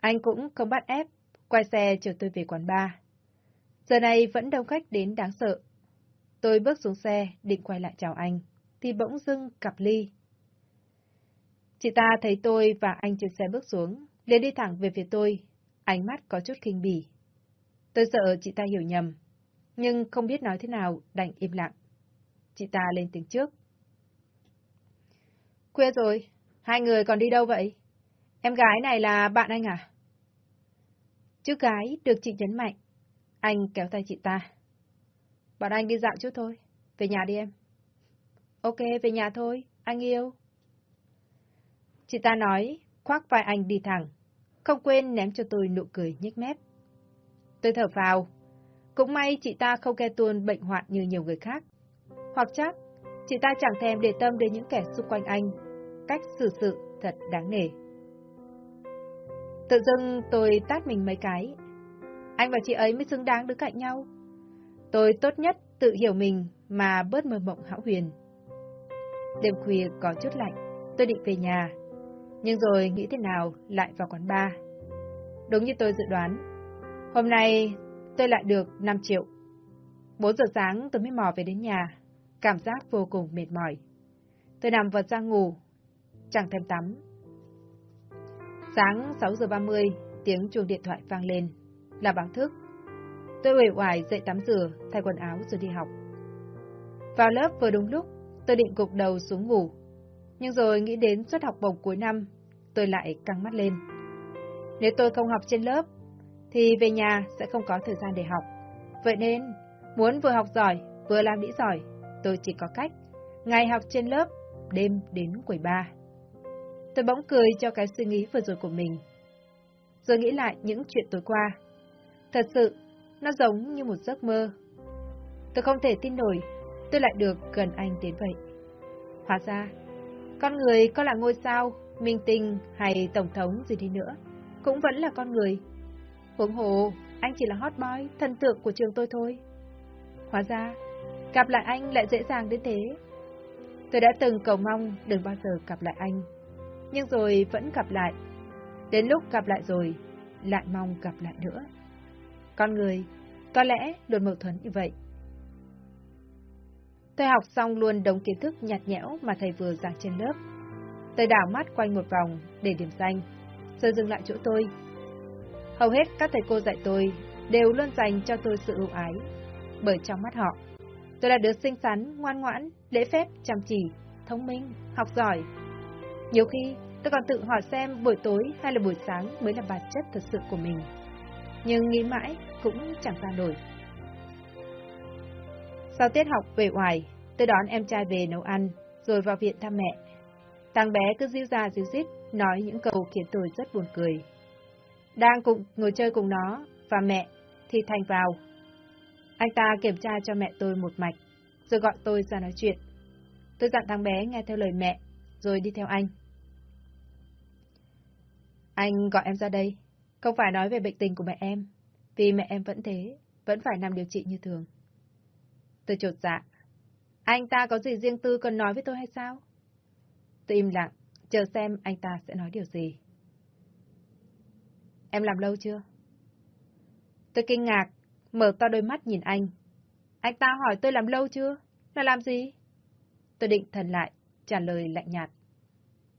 Anh cũng không bắt ép, quay xe chở tôi về quán bar. Giờ này vẫn đông khách đến đáng sợ. Tôi bước xuống xe, định quay lại chào anh, thì bỗng dưng cặp ly. Chị ta thấy tôi và anh trên xe bước xuống, liền đi thẳng về phía tôi, ánh mắt có chút kinh bỉ. Tôi sợ chị ta hiểu nhầm, nhưng không biết nói thế nào, đành im lặng. Chị ta lên tiếng trước. Khuya rồi, hai người còn đi đâu vậy? Em gái này là bạn anh à? Chữ gái được chị nhấn mạnh. Anh kéo tay chị ta. Bọn anh đi dạo chút thôi. Về nhà đi em. Ok, về nhà thôi, anh yêu. Chị ta nói, khoác vai anh đi thẳng. Không quên ném cho tôi nụ cười nhếch mép. Tôi thở vào. Cũng may chị ta không ke tuôn bệnh hoạn như nhiều người khác. Hoặc chắc, chị ta chẳng thèm để tâm đến những kẻ xung quanh anh. Cách xử sự thật đáng nể. Tự dưng tôi tát mình mấy cái. Anh và chị ấy mới xứng đáng đứng cạnh nhau. Tôi tốt nhất tự hiểu mình mà bớt mơ mộng hão huyền. Đêm khuya có chút lạnh, tôi định về nhà. Nhưng rồi nghĩ thế nào lại vào quán bar. Đúng như tôi dự đoán, hôm nay tôi lại được 5 triệu. 4 giờ sáng tôi mới mò về đến nhà, cảm giác vô cùng mệt mỏi. Tôi nằm vật ra ngủ, chẳng thèm tắm. Sáng 6 giờ 30, tiếng chuông điện thoại vang lên, là báo thức. Tôi uể oải dậy tắm rửa, thay quần áo rồi đi học. Vào lớp vừa đúng lúc, tôi định gục đầu xuống ngủ. Nhưng rồi nghĩ đến suất học bổng cuối năm, tôi lại căng mắt lên. Nếu tôi không học trên lớp, thì về nhà sẽ không có thời gian để học. Vậy nên, muốn vừa học giỏi, vừa làm đĩ giỏi, tôi chỉ có cách, ngày học trên lớp, đêm đến quầy ba. Tôi bỗng cười cho cái suy nghĩ vừa rồi của mình. Rồi nghĩ lại những chuyện tối qua. Thật sự, nó giống như một giấc mơ. Tôi không thể tin nổi, tôi lại được gần anh đến vậy. Hóa ra, con người có là ngôi sao, minh tinh hay tổng thống gì đi nữa, cũng vẫn là con người. Huống hồ, anh chỉ là hot boy, thần tượng của trường tôi thôi. Hóa ra, gặp lại anh lại dễ dàng đến thế. Tôi đã từng cầu mong đừng bao giờ gặp lại anh, nhưng rồi vẫn gặp lại. Đến lúc gặp lại rồi, lại mong gặp lại nữa. Con người, có lẽ luôn mâu thuẫn như vậy. Tôi học xong luôn đống kiến thức nhạt nhẽo mà thầy vừa giảng trên lớp. Tôi đảo mắt quanh một vòng để điểm danh, rồi dừng lại chỗ tôi. Hầu hết các thầy cô dạy tôi đều luôn dành cho tôi sự ưu ái, bởi trong mắt họ, tôi là đứa xinh xắn, ngoan ngoãn, lễ phép, chăm chỉ, thông minh, học giỏi. Nhiều khi, tôi còn tự hỏi xem buổi tối hay là buổi sáng mới là bản chất thật sự của mình. Nhưng nghĩ mãi cũng chẳng ra nổi. Sau tiết học về ngoài, tôi đón em trai về nấu ăn, rồi vào viện thăm mẹ. Thằng bé cứ díu ra díu dít, nói những câu khiến tôi rất buồn cười. Đang cùng ngồi chơi cùng nó, và mẹ, thì Thành vào. Anh ta kiểm tra cho mẹ tôi một mạch, rồi gọi tôi ra nói chuyện. Tôi dặn thằng bé nghe theo lời mẹ, rồi đi theo anh. Anh gọi em ra đây, không phải nói về bệnh tình của mẹ em, vì mẹ em vẫn thế, vẫn phải nằm điều trị như thường. Tôi trột dạ. Anh ta có gì riêng tư cần nói với tôi hay sao? Tôi im lặng, chờ xem anh ta sẽ nói điều gì. Em làm lâu chưa? Tôi kinh ngạc, mở to đôi mắt nhìn anh. Anh ta hỏi tôi làm lâu chưa? Là làm gì? Tôi định thần lại, trả lời lạnh nhạt.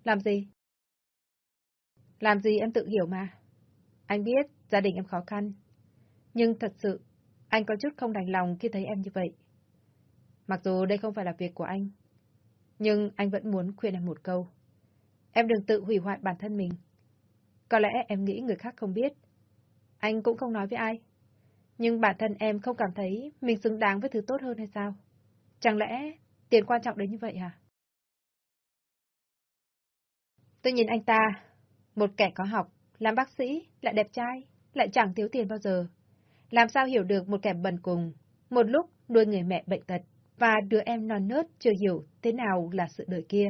Làm gì? Làm gì em tự hiểu mà. Anh biết gia đình em khó khăn. Nhưng thật sự, anh có chút không đành lòng khi thấy em như vậy. Mặc dù đây không phải là việc của anh, nhưng anh vẫn muốn khuyên em một câu. Em đừng tự hủy hoại bản thân mình. Có lẽ em nghĩ người khác không biết. Anh cũng không nói với ai. Nhưng bản thân em không cảm thấy mình xứng đáng với thứ tốt hơn hay sao? Chẳng lẽ tiền quan trọng đến như vậy hả? Tôi nhìn anh ta, một kẻ có học, làm bác sĩ, lại đẹp trai, lại chẳng thiếu tiền bao giờ. Làm sao hiểu được một kẻ bần cùng, một lúc nuôi người mẹ bệnh tật, và đứa em non nớt chưa hiểu thế nào là sự đời kia.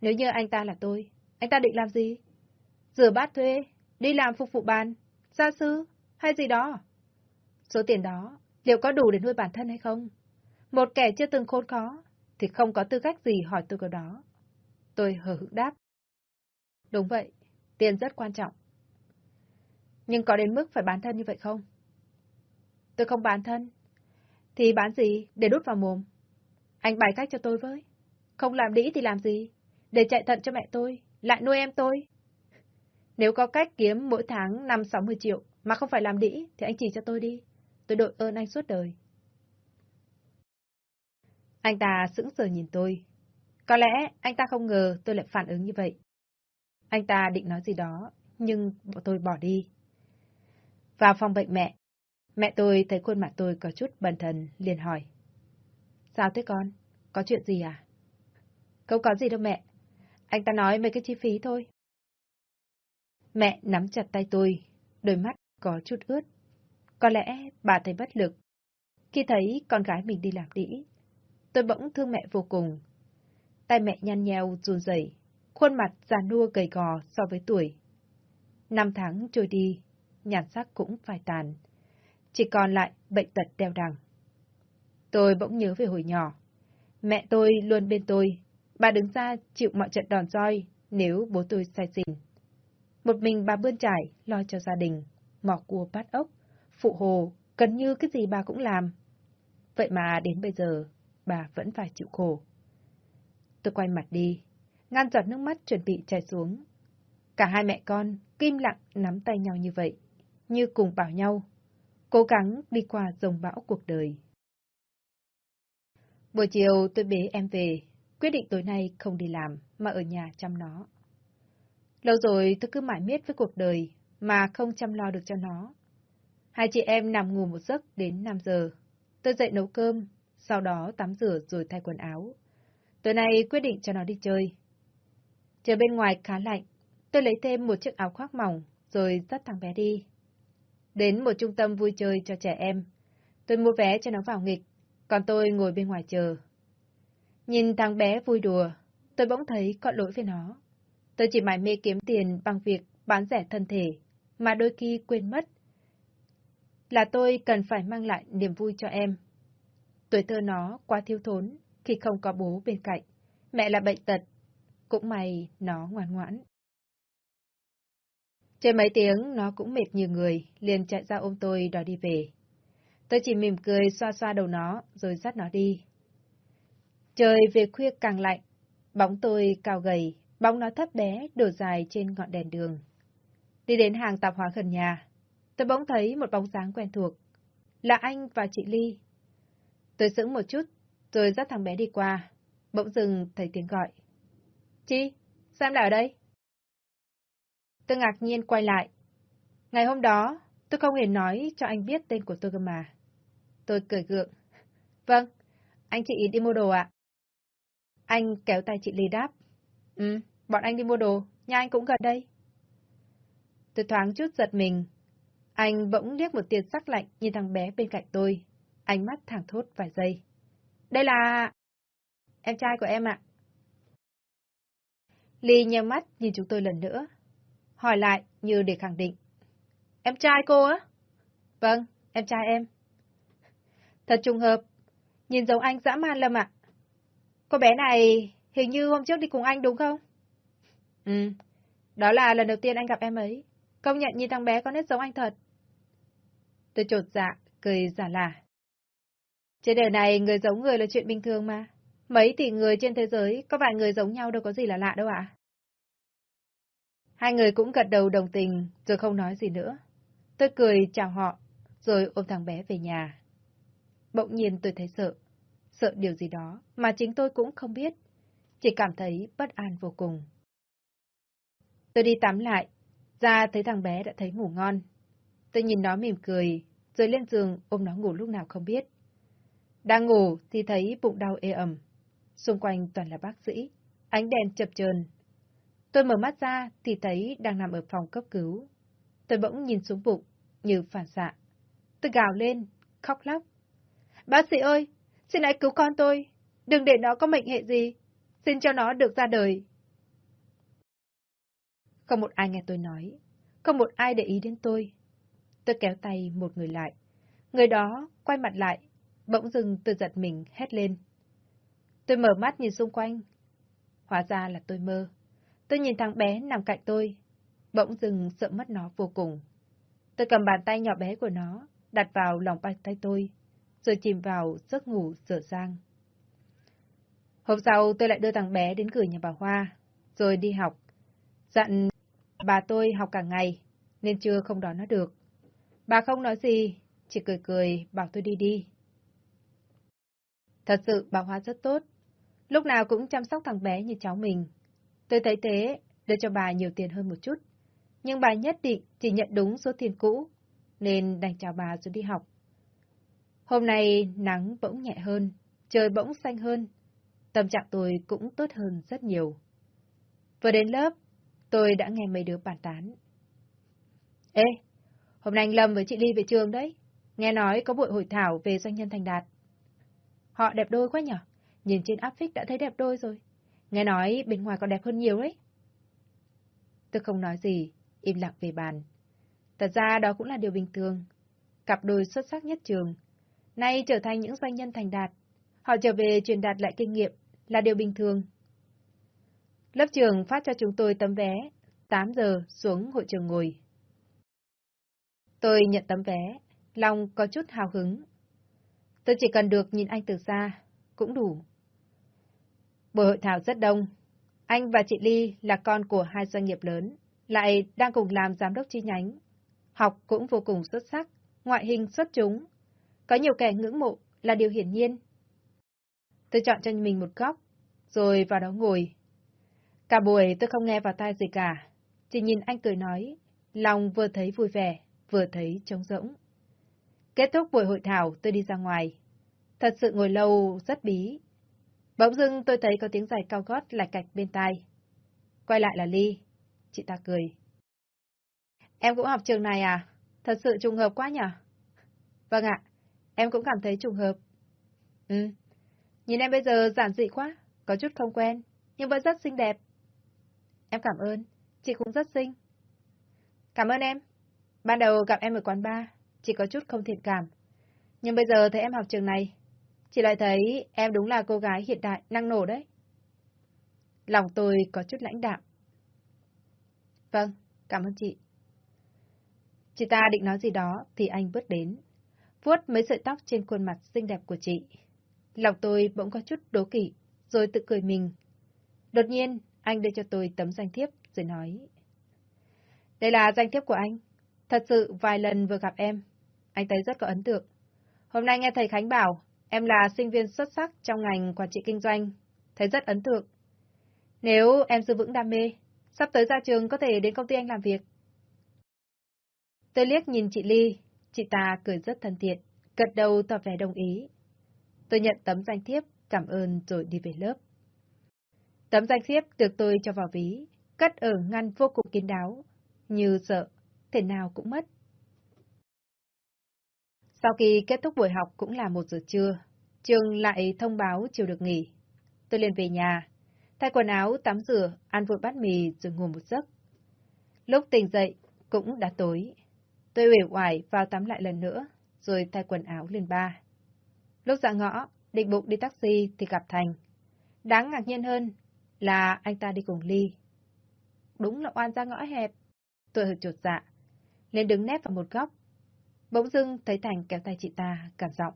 Nếu như anh ta là tôi, anh ta định làm gì? Rửa bát thuê, đi làm phục vụ bàn, gia sư, hay gì đó? Số tiền đó, liệu có đủ để nuôi bản thân hay không? Một kẻ chưa từng khốn khó, thì không có tư cách gì hỏi tôi câu đó. Tôi hờ hững đáp. Đúng vậy, tiền rất quan trọng. Nhưng có đến mức phải bán thân như vậy không? Tôi không bán thân. Thì bán gì để đút vào mồm? Anh bày cách cho tôi với. Không làm đĩ thì làm gì? Để chạy thận cho mẹ tôi, lại nuôi em tôi. Nếu có cách kiếm mỗi tháng 5-60 triệu mà không phải làm đĩ thì anh chỉ cho tôi đi. Tôi đội ơn anh suốt đời. Anh ta sững sờ nhìn tôi. Có lẽ anh ta không ngờ tôi lại phản ứng như vậy. Anh ta định nói gì đó, nhưng tôi bỏ đi. Vào phòng bệnh mẹ, mẹ tôi thấy khuôn mặt tôi có chút bần thần, liền hỏi. Sao thế con? Có chuyện gì à? Không có gì đâu mẹ. Anh ta nói mấy cái chi phí thôi. Mẹ nắm chặt tay tôi, đôi mắt có chút ướt. Có lẽ bà thấy bất lực. Khi thấy con gái mình đi làm đĩ, tôi bỗng thương mẹ vô cùng. Tay mẹ nhăn nheo, run rẩy, khuôn mặt già nua gầy gò so với tuổi. Năm tháng trôi đi, nhàn sắc cũng phải tàn. Chỉ còn lại bệnh tật đeo đằng. Tôi bỗng nhớ về hồi nhỏ. Mẹ tôi luôn bên tôi. Bà đứng ra chịu mọi trận đòn roi nếu bố tôi sai xỉn. Một mình bà bươn trải, lo cho gia đình, mò cua bắt ốc, phụ hồ, gần như cái gì bà cũng làm. Vậy mà đến bây giờ, bà vẫn phải chịu khổ. Tôi quay mặt đi, ngăn giọt nước mắt chuẩn bị chảy xuống. Cả hai mẹ con kim lặng nắm tay nhau như vậy, như cùng bảo nhau, cố gắng đi qua dòng bão cuộc đời. Buổi chiều tôi bế em về, quyết định tối nay không đi làm mà ở nhà chăm nó. Lâu rồi tôi cứ mãi miết với cuộc đời mà không chăm lo được cho nó. Hai chị em nằm ngủ một giấc đến 5 giờ. Tôi dậy nấu cơm, sau đó tắm rửa rồi thay quần áo. Tối nay quyết định cho nó đi chơi. Trời bên ngoài khá lạnh, tôi lấy thêm một chiếc áo khoác mỏng rồi dắt thằng bé đi. Đến một trung tâm vui chơi cho trẻ em. Tôi mua vé cho nó vào nghịch, còn tôi ngồi bên ngoài chờ. Nhìn thằng bé vui đùa, tôi bỗng thấy có lỗi với nó. Tôi chỉ mải mê kiếm tiền bằng việc bán rẻ thân thể, mà đôi khi quên mất. Là tôi cần phải mang lại niềm vui cho em. Tuổi thơ nó quá thiếu thốn khi không có bố bên cạnh. Mẹ là bệnh tật. Cũng may nó ngoan ngoãn. Chơi mấy tiếng nó cũng mệt như người, liền chạy ra ôm tôi đòi đi về. Tôi chỉ mỉm cười xoa xoa đầu nó rồi dắt nó đi. Trời về khuya càng lạnh, bóng tôi cao gầy, bóng nó thấp bé đổ dài trên ngọn đèn đường. Đi đến hàng tạp hóa gần nhà, tôi bỗng thấy một bóng dáng quen thuộc. Là anh và chị Ly. Tôi sững một chút, rồi dắt thằng bé đi qua. Bỗng dừng thấy tiếng gọi. Chi? Sao em lại ở đây? Tôi ngạc nhiên quay lại. Ngày hôm đó, tôi không hề nói cho anh biết tên của tôi cơ mà. Tôi cười gượng. Vâng, anh chị đi mua đồ ạ. Anh kéo tay chị Ly đáp. Ừ, bọn anh đi mua đồ, nhà anh cũng gần đây. Tôi thoáng chút giật mình. Anh bỗng liếc một tia sắc lạnh nhìn thằng bé bên cạnh tôi. Ánh mắt thẳng thốt vài giây. Đây là... Em trai của em ạ. Ly nheo mắt nhìn chúng tôi lần nữa. Hỏi lại như để khẳng định. Em trai cô á? Vâng, em trai em. Thật trùng hợp. Nhìn giống anh dã man lâm ạ. Cô bé này hình như hôm trước đi cùng anh đúng không? Ừ, đó là lần đầu tiên anh gặp em ấy. Công nhận nhìn thằng bé có nét giống anh thật. Tôi trột dạ, cười giả lả. Trên đời này người giống người là chuyện bình thường mà. Mấy tỷ người trên thế giới, có vài người giống nhau đâu có gì là lạ đâu ạ. Hai người cũng gật đầu đồng tình, rồi không nói gì nữa. Tôi cười chào họ, rồi ôm thằng bé về nhà. Bỗng nhiên tôi thấy sợ. Sợ điều gì đó mà chính tôi cũng không biết. Chỉ cảm thấy bất an vô cùng. Tôi đi tắm lại, ra thấy thằng bé đã thấy ngủ ngon. Tôi nhìn nó mỉm cười, rồi lên giường ôm nó ngủ lúc nào không biết. Đang ngủ thì thấy bụng đau ê ẩm. Xung quanh toàn là bác sĩ, ánh đèn chập chờn. Tôi mở mắt ra thì thấy đang nằm ở phòng cấp cứu. Tôi bỗng nhìn xuống bụng, như phản xạ. Tôi gào lên, khóc lóc. Bác sĩ ơi, xin hãy cứu con tôi, đừng để nó có mệnh hệ gì, xin cho nó được ra đời. Không một ai nghe tôi nói, không một ai để ý đến tôi. Tôi kéo tay một người lại. Người đó quay mặt lại, bỗng dưng tôi giật mình hét lên. Tôi mở mắt nhìn xung quanh. Hóa ra là tôi mơ. Tôi nhìn thằng bé nằm cạnh tôi. Bỗng dừng sợ mất nó vô cùng. Tôi cầm bàn tay nhỏ bé của nó, đặt vào lòng bàn tay tôi, rồi chìm vào giấc ngủ dở dang. Hôm sau tôi lại đưa thằng bé đến gửi nhà bà Hoa, rồi đi học. Dặn bà tôi học cả ngày, nên chưa không đón nó được. Bà không nói gì, chỉ cười cười bảo tôi đi đi. Thật sự bà Hoa rất tốt, lúc nào cũng chăm sóc thằng bé như cháu mình. Tôi thấy thế, đưa cho bà nhiều tiền hơn một chút. Nhưng bà nhất định chỉ nhận đúng số tiền cũ, nên đành chào bà rồi đi học. Hôm nay nắng bỗng nhẹ hơn, trời bỗng xanh hơn, tâm trạng tôi cũng tốt hơn rất nhiều. Vừa đến lớp, tôi đã nghe mấy đứa bàn tán. Ê, hôm nay anh Lâm với chị Ly về trường đấy. Nghe nói có buổi hội thảo về doanh nhân thành đạt. Họ đẹp đôi quá nhở? Nhìn trên áp phích đã thấy đẹp đôi rồi. Nghe nói bên ngoài còn đẹp hơn nhiều đấy. Tôi không nói gì, im lặng về bàn. Thật ra đó cũng là điều bình thường. Cặp đôi xuất sắc nhất trường, nay trở thành những doanh nhân thành đạt. Họ trở về truyền đạt lại kinh nghiệm là điều bình thường. Lớp trường phát cho chúng tôi tấm vé, 8 giờ xuống hội trường ngồi. Tôi nhận tấm vé, lòng có chút hào hứng. Tôi chỉ cần được nhìn anh từ xa, cũng đủ. Buổi hội thảo rất đông. Anh và chị Ly là con của hai doanh nghiệp lớn, lại đang cùng làm giám đốc chi nhánh. Học cũng vô cùng xuất sắc, ngoại hình xuất chúng. Có nhiều kẻ ngưỡng mộ là điều hiển nhiên. Tôi chọn cho mình một góc, rồi vào đó ngồi. Cả buổi tôi không nghe vào tai gì cả, chỉ nhìn anh cười nói, lòng vừa thấy vui vẻ, vừa thấy trống rỗng. Kết thúc buổi hội thảo, tôi đi ra ngoài. Thật sự ngồi lâu rất bí. Bỗng dưng tôi thấy có tiếng giày cao gót lạch cạch bên tai. Quay lại là Ly. Chị ta cười. Em cũng học trường này à? Thật sự trùng hợp quá nhở? Vâng ạ, em cũng cảm thấy trùng hợp. Ừ, nhìn em bây giờ giản dị quá, có chút không quen, nhưng vẫn rất xinh đẹp. Em cảm ơn, chị cũng rất xinh. Cảm ơn em. Ban đầu gặp em ở quán bar, chị có chút không thiện cảm. Nhưng bây giờ thấy em học trường này, chị lại thấy em đúng là cô gái hiện đại, năng nổ đấy. Lòng tôi có chút lãnh đạm. Vâng, cảm ơn chị. Chị ta định nói gì đó thì anh bước đến, vuốt mấy sợi tóc trên khuôn mặt xinh đẹp của chị. Lòng tôi bỗng có chút đố kỵ, rồi tự cười mình. Đột nhiên, anh đưa cho tôi tấm danh thiếp rồi nói. Đây là danh thiếp của anh. Thật sự vài lần vừa gặp em, anh thấy rất có ấn tượng. Hôm nay nghe thầy Khánh bảo, em là sinh viên xuất sắc trong ngành quản trị kinh doanh, thấy rất ấn tượng. Nếu em giữ vững đam mê, sắp tới ra trường có thể đến công ty anh làm việc. Tôi liếc nhìn chị Ly, chị ta cười rất thân thiện, gật đầu tỏ vẻ đồng ý. Tôi nhận tấm danh thiếp, cảm ơn rồi đi về lớp. Tấm danh thiếp được tôi cho vào ví, cất ở ngăn vô cùng kín đáo, như sợ, thể nào cũng mất. Sau khi kết thúc buổi học cũng là một giờ trưa, trường lại thông báo chiều được nghỉ. Tôi liền về nhà, thay quần áo, tắm rửa, ăn vội bát mì rồi ngủ một giấc. Lúc tỉnh dậy, cũng đã tối. Tôi uể oải vào tắm lại lần nữa, rồi thay quần áo lên ba. Lúc ra ngõ, định bụng đi taxi thì gặp Thành. Đáng ngạc nhiên hơn là anh ta đi cùng Ly. Đúng là oan ra ngõ hẹp. Tôi hơi chuột dạ, nên đứng nép vào một góc. Bỗng dưng thấy Thành kéo tay chị ta, cản giọng.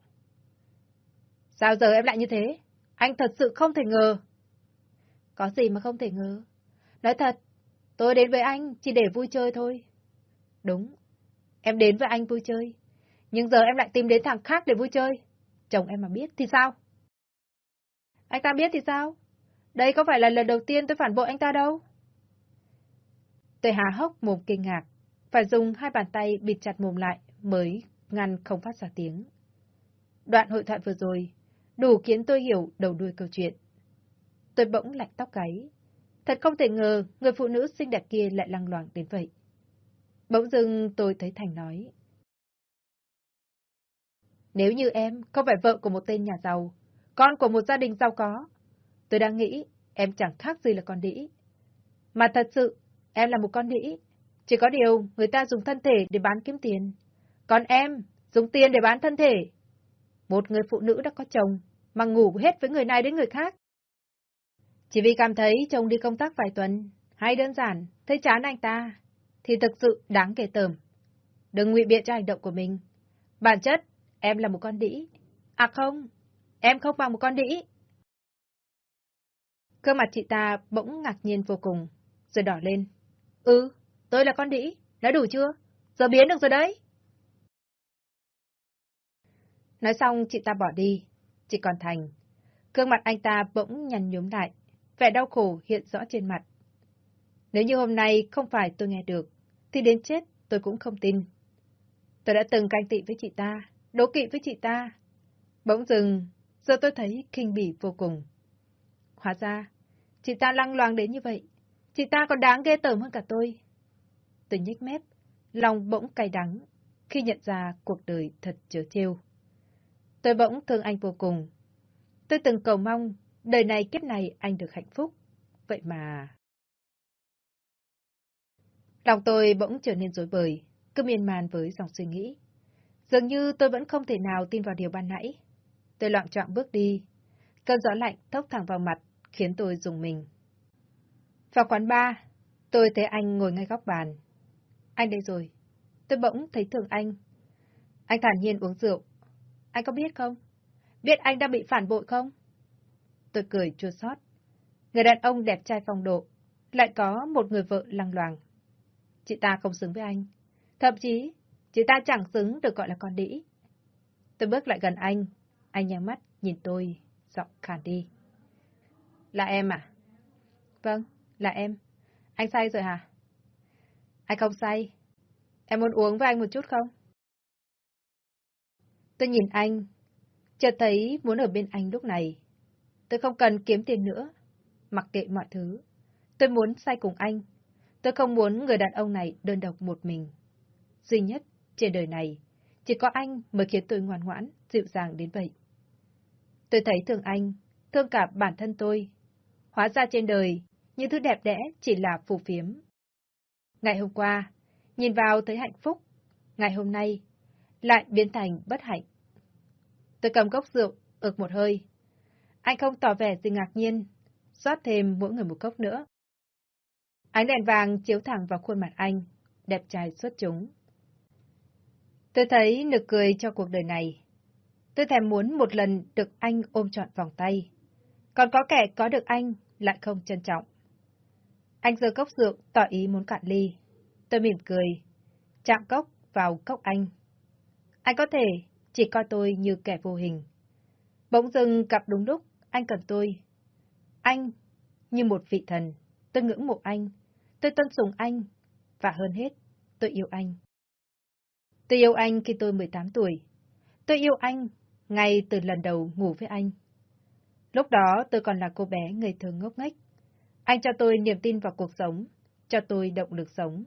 Sao giờ em lại như thế? Anh thật sự không thể ngờ. Có gì mà không thể ngờ. Nói thật, tôi đến với anh chỉ để vui chơi thôi. Đúng, em đến với anh vui chơi. Nhưng giờ em lại tìm đến thằng khác để vui chơi. Chồng em mà biết thì sao? Anh ta biết thì sao? Đây có phải là lần đầu tiên tôi phản bội anh ta đâu. Tôi hà hốc mồm kinh ngạc, phải dùng hai bàn tay bịt chặt mồm lại mới ngăn không phát ra tiếng. Đoạn hội thoại vừa rồi, đủ khiến tôi hiểu đầu đuôi câu chuyện. Tôi bỗng lạnh tóc gáy. Thật không thể ngờ người phụ nữ xinh đẹp kia lại lăng loảng đến vậy. Bỗng dưng tôi thấy Thành nói. Nếu như em không phải vợ của một tên nhà giàu, con của một gia đình giàu có, tôi đang nghĩ em chẳng khác gì là con đĩ. Mà thật sự, em là một con đĩ. Chỉ có điều người ta dùng thân thể để bán kiếm tiền. Còn em, dùng tiền để bán thân thể. Một người phụ nữ đã có chồng, mà ngủ hết với người này đến người khác. Chỉ vì cảm thấy chồng đi công tác vài tuần, hay đơn giản, thấy chán anh ta, thì thực sự đáng kể tởm. Đừng ngụy biện cho hành động của mình. Bản chất, em là một con đĩ. À không, em không bằng một con đĩ. Cơ mặt chị ta bỗng ngạc nhiên vô cùng, rồi đỏ lên. Ừ, tôi là con đĩ, đã đủ chưa? Giờ biến được rồi đấy. Nói xong chị ta bỏ đi, chỉ còn Thành. Cương mặt anh ta bỗng nhăn nhúm lại, vẻ đau khổ hiện rõ trên mặt. Nếu như hôm nay không phải tôi nghe được, thì đến chết tôi cũng không tin. Tôi đã từng canh tị với chị ta, đố kỵ với chị ta. Bỗng dừng, giờ tôi thấy kinh bỉ vô cùng. Hóa ra, chị ta lăng loàng đến như vậy. Chị ta còn đáng ghê tởm hơn cả tôi. Tôi nhếch mép, lòng bỗng cay đắng, khi nhận ra cuộc đời thật chớ trêu. Tôi bỗng thương anh vô cùng. Tôi từng cầu mong, đời này kiếp này anh được hạnh phúc. Vậy mà... Lòng tôi bỗng trở nên rối bời, cứ miên man với dòng suy nghĩ. Dường như tôi vẫn không thể nào tin vào điều ban nãy. Tôi loạn trọng bước đi. Cơn gió lạnh thốc thẳng vào mặt, khiến tôi dùng mình. Vào quán bar, tôi thấy anh ngồi ngay góc bàn. Anh đây rồi. Tôi bỗng thấy thương anh. Anh thản nhiên uống rượu. Anh có biết không? Biết anh đang bị phản bội không? Tôi cười chua xót. Người đàn ông đẹp trai phong độ, lại có một người vợ lăng loàng. Chị ta không xứng với anh. Thậm chí, chị ta chẳng xứng được gọi là con đĩ. Tôi bước lại gần anh. Anh nhắm mắt, nhìn tôi, giọng khàn đi. Là em à? Vâng, là em. Anh say rồi hả? Anh không say. Em muốn uống với anh một chút không? Tôi nhìn anh, chợt thấy muốn ở bên anh lúc này. Tôi không cần kiếm tiền nữa, mặc kệ mọi thứ. Tôi muốn say cùng anh. Tôi không muốn người đàn ông này đơn độc một mình. Duy nhất trên đời này, chỉ có anh mới khiến tôi ngoan ngoãn, dịu dàng đến vậy. Tôi thấy thương anh, thương cả bản thân tôi. Hóa ra trên đời, những thứ đẹp đẽ chỉ là phù phiếm. Ngày hôm qua, nhìn vào thấy hạnh phúc. Ngày hôm nay, lại biến thành bất hạnh. Tôi cầm cốc rượu, ực một hơi. Anh không tỏ vẻ gì ngạc nhiên, rót thêm mỗi người một cốc nữa. Ánh đèn vàng chiếu thẳng vào khuôn mặt anh, đẹp trai xuất chúng. Tôi thấy nực cười cho cuộc đời này. Tôi thèm muốn một lần được anh ôm trọn vòng tay. Còn có kẻ có được anh lại không trân trọng. Anh giơ cốc rượu, tỏ ý muốn cạn ly. Tôi mỉm cười, chạm cốc vào cốc anh. Anh có thể chỉ coi tôi như kẻ vô hình. Bỗng dưng gặp đúng lúc, anh cần tôi. Anh, như một vị thần, tôi ngưỡng mộ anh, tôi tôn sùng anh, và hơn hết, tôi yêu anh. Tôi yêu anh khi tôi 18 tuổi. Tôi yêu anh ngay từ lần đầu ngủ với anh. Lúc đó tôi còn là cô bé người thường ngốc nghếch. Anh cho tôi niềm tin vào cuộc sống, cho tôi động lực sống.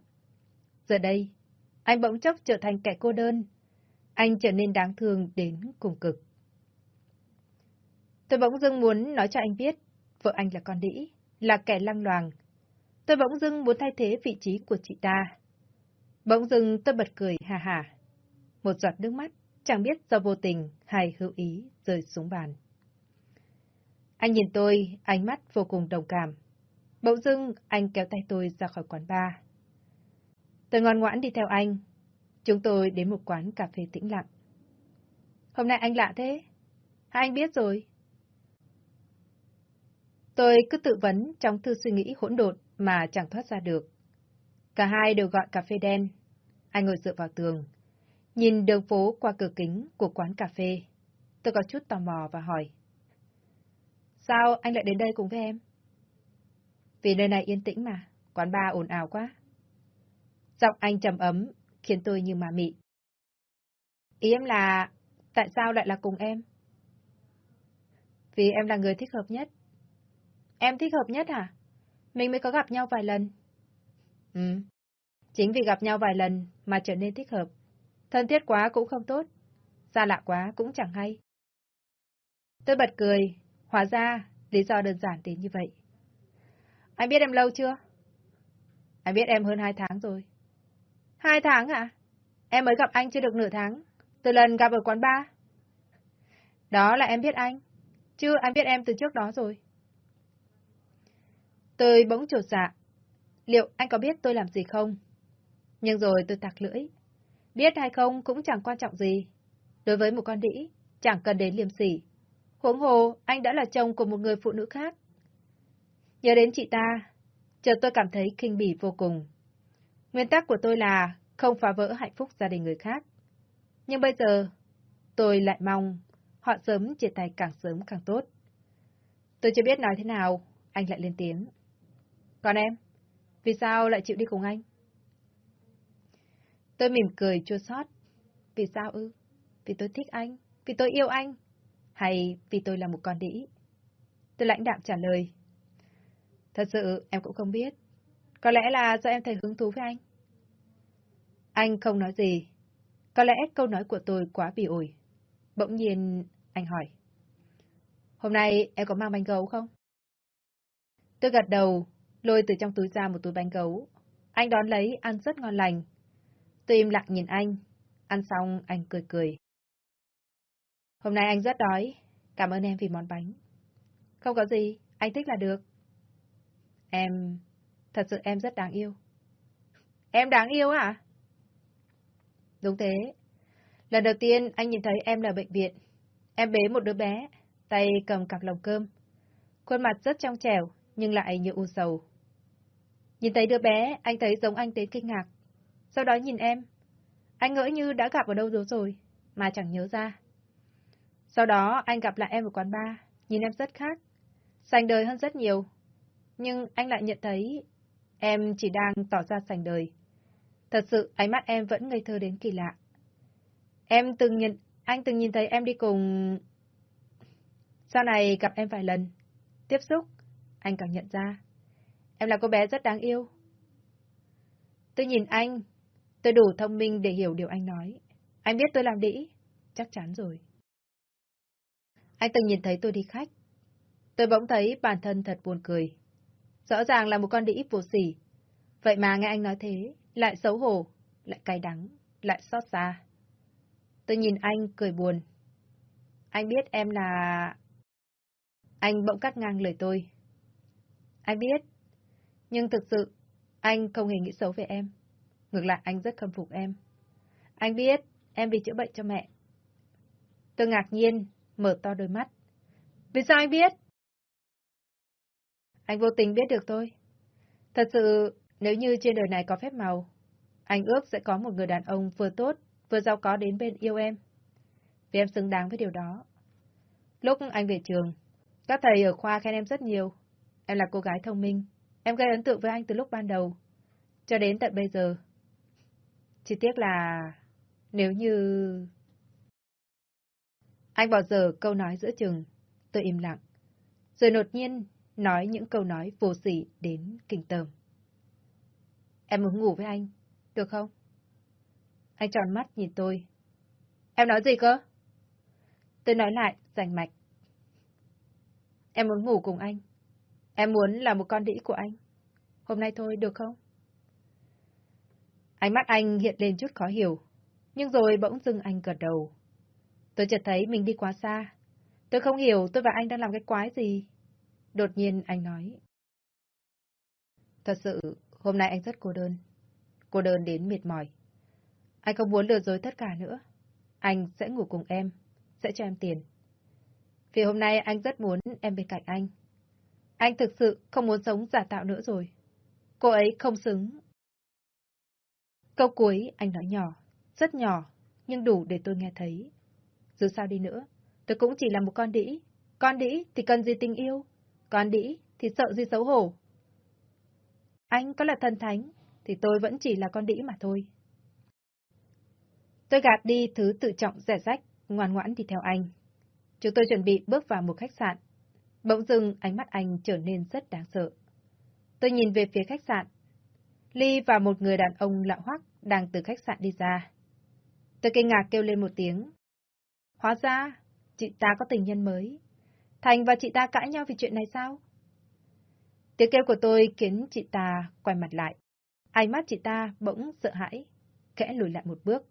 Giờ đây, anh bỗng chốc trở thành kẻ cô đơn. Anh trở nên đáng thương đến cùng cực. Tôi bỗng dưng muốn nói cho anh biết, vợ anh là con đĩ, là kẻ lăng loàng. Tôi bỗng dưng muốn thay thế vị trí của chị ta. Bỗng dưng tôi bật cười hà hà. Một giọt nước mắt, chẳng biết do vô tình hay hữu ý rơi xuống bàn. Anh nhìn tôi, ánh mắt vô cùng đồng cảm. Bỗng dưng, anh kéo tay tôi ra khỏi quán bar. Tôi ngoan ngoãn đi theo anh. Chúng tôi đến một quán cà phê tĩnh lặng. Hôm nay anh lạ thế? Hai anh biết rồi. Tôi cứ tự vấn trong thư suy nghĩ hỗn độn mà chẳng thoát ra được. Cả hai đều gọi cà phê đen. Anh ngồi dựa vào tường, nhìn đường phố qua cửa kính của quán cà phê. Tôi có chút tò mò và hỏi. Sao anh lại đến đây cùng với em? Vì nơi này yên tĩnh mà, quán bar ồn ào quá. Giọng anh trầm ấm, khiến tôi như mà mị. Ý em là, tại sao lại là cùng em? Vì em là người thích hợp nhất. Em thích hợp nhất hả? Mình mới có gặp nhau vài lần. Ừ, chính vì gặp nhau vài lần mà trở nên thích hợp. Thân thiết quá cũng không tốt, xa lạ quá cũng chẳng hay. Tôi bật cười, hóa ra lý do đơn giản đến như vậy. Anh biết em lâu chưa? Anh biết em hơn hai tháng rồi. Hai tháng à? Em mới gặp anh chưa được nửa tháng, từ lần gặp ở quán bar. Đó là em biết anh. Chứ anh biết em từ trước đó rồi. Tôi bỗng trột dạ. Liệu anh có biết tôi làm gì không? Nhưng rồi tôi tạc lưỡi. Biết hay không cũng chẳng quan trọng gì. Đối với một con đĩ, chẳng cần đến liêm sỉ. Huống hồ, anh đã là chồng của một người phụ nữ khác. Nhớ đến chị ta, chợt tôi cảm thấy kinh bỉ vô cùng. Nguyên tắc của tôi là không phá vỡ hạnh phúc gia đình người khác. Nhưng bây giờ, tôi lại mong họ sớm chia tay càng sớm càng tốt. Tôi chưa biết nói thế nào, anh lại lên tiếng. Còn em, vì sao lại chịu đi cùng anh? Tôi mỉm cười chua xót. Vì sao ư? Vì tôi thích anh, vì tôi yêu anh, hay vì tôi là một con đĩ? Tôi lãnh đạm trả lời. Thật sự em cũng không biết. Có lẽ là do em thấy hứng thú với anh. Anh không nói gì. Có lẽ câu nói của tôi quá bị ổi. Bỗng nhiên, anh hỏi. Hôm nay em có mang bánh gấu không? Tôi gật đầu, lôi từ trong túi ra một túi bánh gấu. Anh đón lấy, ăn rất ngon lành. Tôi im lặng nhìn anh. Ăn xong, anh cười cười. Hôm nay anh rất đói. Cảm ơn em vì món bánh. Không có gì, anh thích là được. Em... Thật sự em rất đáng yêu. Em đáng yêu à? Đúng thế. Lần đầu tiên anh nhìn thấy em là bệnh viện. Em bế một đứa bé, tay cầm cặp lồng cơm. Khuôn mặt rất trong trẻo, nhưng lại như u sầu. Nhìn thấy đứa bé, anh thấy giống anh đến kinh ngạc. Sau đó nhìn em. Anh ngỡ như đã gặp ở đâu đó rồi, mà chẳng nhớ ra. Sau đó anh gặp lại em ở quán bar, nhìn em rất khác. Sành đời hơn rất nhiều. Nhưng anh lại nhận thấy em chỉ đang tỏ ra sành đời. Thật sự, ánh mắt em vẫn ngây thơ đến kỳ lạ. Em từng nhìn, anh từng nhìn thấy em đi cùng... Sau này gặp em vài lần. Tiếp xúc, anh càng nhận ra. Em là cô bé rất đáng yêu. Tôi nhìn anh, tôi đủ thông minh để hiểu điều anh nói. Anh biết tôi làm đĩ, chắc chắn rồi. Anh từng nhìn thấy tôi đi khách. Tôi bỗng thấy bản thân thật buồn cười. Rõ ràng là một con đĩ vô sỉ. Vậy mà nghe anh nói thế, lại xấu hổ, lại cay đắng, lại xót xa. Tôi nhìn anh cười buồn. Anh biết em là... Anh bỗng cắt ngang lời tôi. Anh biết, nhưng thực sự, anh không hề nghĩ xấu về em. Ngược lại anh rất khâm phục em. Anh biết, em vì chữa bệnh cho mẹ. Tôi ngạc nhiên, mở to đôi mắt. Vì sao anh biết? Anh vô tình biết được tôi. Thật sự, nếu như trên đời này có phép màu, anh ước sẽ có một người đàn ông vừa tốt, vừa giàu có đến bên yêu em. Vì em xứng đáng với điều đó. Lúc anh về trường, các thầy ở khoa khen em rất nhiều. Em là cô gái thông minh. Em gây ấn tượng với anh từ lúc ban đầu. Cho đến tận bây giờ. Chỉ tiếc là... Nếu như... Anh bỏ giờ câu nói giữa chừng. Tôi im lặng. Rồi đột nhiên nói những câu nói vô sỉ đến kinh tởm. Em muốn ngủ với anh, được không? Anh tròn mắt nhìn tôi. Em nói gì cơ? Tôi nói lại, rành mạch. Em muốn ngủ cùng anh. Em muốn là một con đĩ của anh. Hôm nay thôi, được không? Ánh mắt anh hiện lên chút khó hiểu, nhưng rồi bỗng dưng anh gật đầu. Tôi chợt thấy mình đi quá xa. Tôi không hiểu tôi và anh đang làm cái quái gì. Đột nhiên anh nói. Thật sự, hôm nay anh rất cô đơn. Cô đơn đến mệt mỏi. Anh không muốn lừa dối tất cả nữa. Anh sẽ ngủ cùng em, sẽ cho em tiền. Vì hôm nay anh rất muốn em bên cạnh anh. Anh thực sự không muốn sống giả tạo nữa rồi. Cô ấy không xứng. Câu cuối anh nói nhỏ, rất nhỏ, nhưng đủ để tôi nghe thấy. Dù sao đi nữa, tôi cũng chỉ là một con đĩ. Con đĩ thì cần gì tình yêu? Con đĩ thì sợ gì xấu hổ? Anh có là thần thánh, thì tôi vẫn chỉ là con đĩ mà thôi. Tôi gạt đi thứ tự trọng rẻ rách, ngoan ngoãn đi theo anh. Chúng tôi chuẩn bị bước vào một khách sạn. Bỗng dưng ánh mắt anh trở nên rất đáng sợ. Tôi nhìn về phía khách sạn. Ly và một người đàn ông lạ hoắc đang từ khách sạn đi ra. Tôi kinh ngạc kêu lên một tiếng. Hóa ra, chị ta có tình nhân mới. Thành và chị ta cãi nhau vì chuyện này sao? Tiếng kêu của tôi khiến chị ta quay mặt lại. Ánh mắt chị ta bỗng sợ hãi, kẽ lùi lại một bước.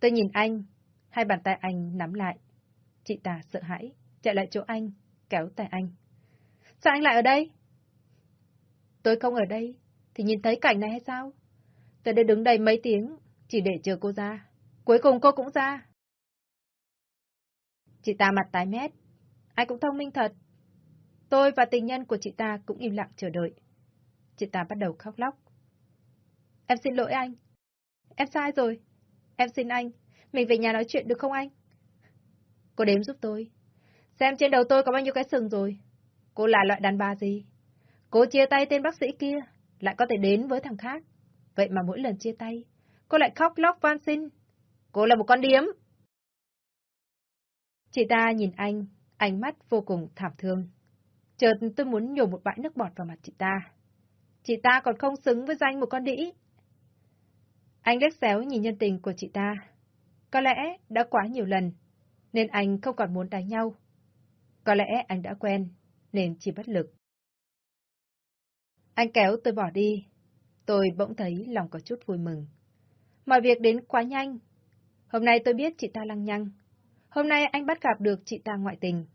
Tôi nhìn anh, hai bàn tay anh nắm lại. Chị ta sợ hãi, chạy lại chỗ anh, kéo tay anh. Sao anh lại ở đây? Tôi không ở đây, thì nhìn thấy cảnh này hay sao? Tôi đã đứng đây mấy tiếng, chỉ để chờ cô ra. Cuối cùng cô cũng ra. Chị ta mặt tái mét. Ai cũng thông minh thật. Tôi và tình nhân của chị ta cũng im lặng chờ đợi. Chị ta bắt đầu khóc lóc. Em xin lỗi anh. Em sai rồi. Em xin anh. Mình về nhà nói chuyện được không anh? Cô đếm giúp tôi. Xem trên đầu tôi có bao nhiêu cái sừng rồi. Cô là loại đàn bà gì? Cô chia tay tên bác sĩ kia, lại có thể đến với thằng khác. Vậy mà mỗi lần chia tay, cô lại khóc lóc van xin. Cô là một con điếm. Chị ta nhìn anh, ánh mắt vô cùng thảm thương. Chợt tôi muốn nhổ một bãi nước bọt vào mặt chị ta. Chị ta còn không xứng với danh một con đĩ. Anh lếch xéo nhìn nhân tình của chị ta. Có lẽ đã quá nhiều lần, nên anh không còn muốn đánh nhau. Có lẽ anh đã quen, nên chỉ bất lực. Anh kéo tôi bỏ đi. Tôi bỗng thấy lòng có chút vui mừng. Mọi việc đến quá nhanh. Hôm nay tôi biết chị ta lăng nhăng. Hôm nay anh bắt gặp được chị ta ngoại tình.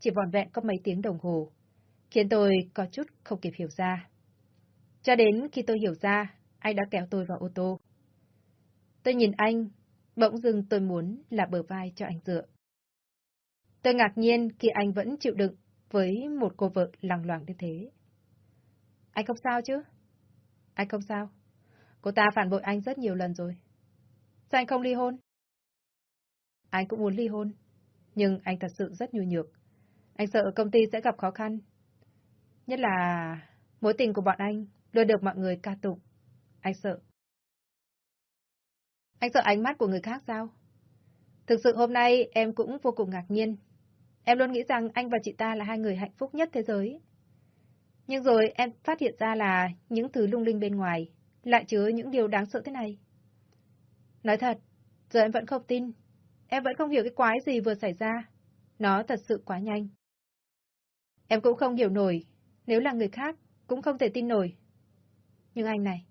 Chỉ vòn vẹn có mấy tiếng đồng hồ, khiến tôi có chút không kịp hiểu ra. Cho đến khi tôi hiểu ra, anh đã kéo tôi vào ô tô. Tôi nhìn anh, bỗng dưng tôi muốn là bờ vai cho anh dựa. Tôi ngạc nhiên khi anh vẫn chịu đựng với một cô vợ lằng loằng như thế. Anh không sao chứ? Anh không sao. Cô ta phản bội anh rất nhiều lần rồi. Sao anh không ly hôn? Anh cũng muốn ly hôn, nhưng anh thật sự rất nhu nhược. Anh sợ công ty sẽ gặp khó khăn. Nhất là mối tình của bọn anh luôn được mọi người ca tụng. Anh sợ. Anh sợ ánh mắt của người khác sao? Thực sự hôm nay em cũng vô cùng ngạc nhiên. Em luôn nghĩ rằng anh và chị ta là hai người hạnh phúc nhất thế giới. Nhưng rồi em phát hiện ra là những thứ lung linh bên ngoài lại chứa những điều đáng sợ thế này. Nói thật, giờ em vẫn không tin. Em vẫn không hiểu cái quái gì vừa xảy ra. Nó thật sự quá nhanh. Em cũng không hiểu nổi, nếu là người khác, cũng không thể tin nổi. Nhưng anh này,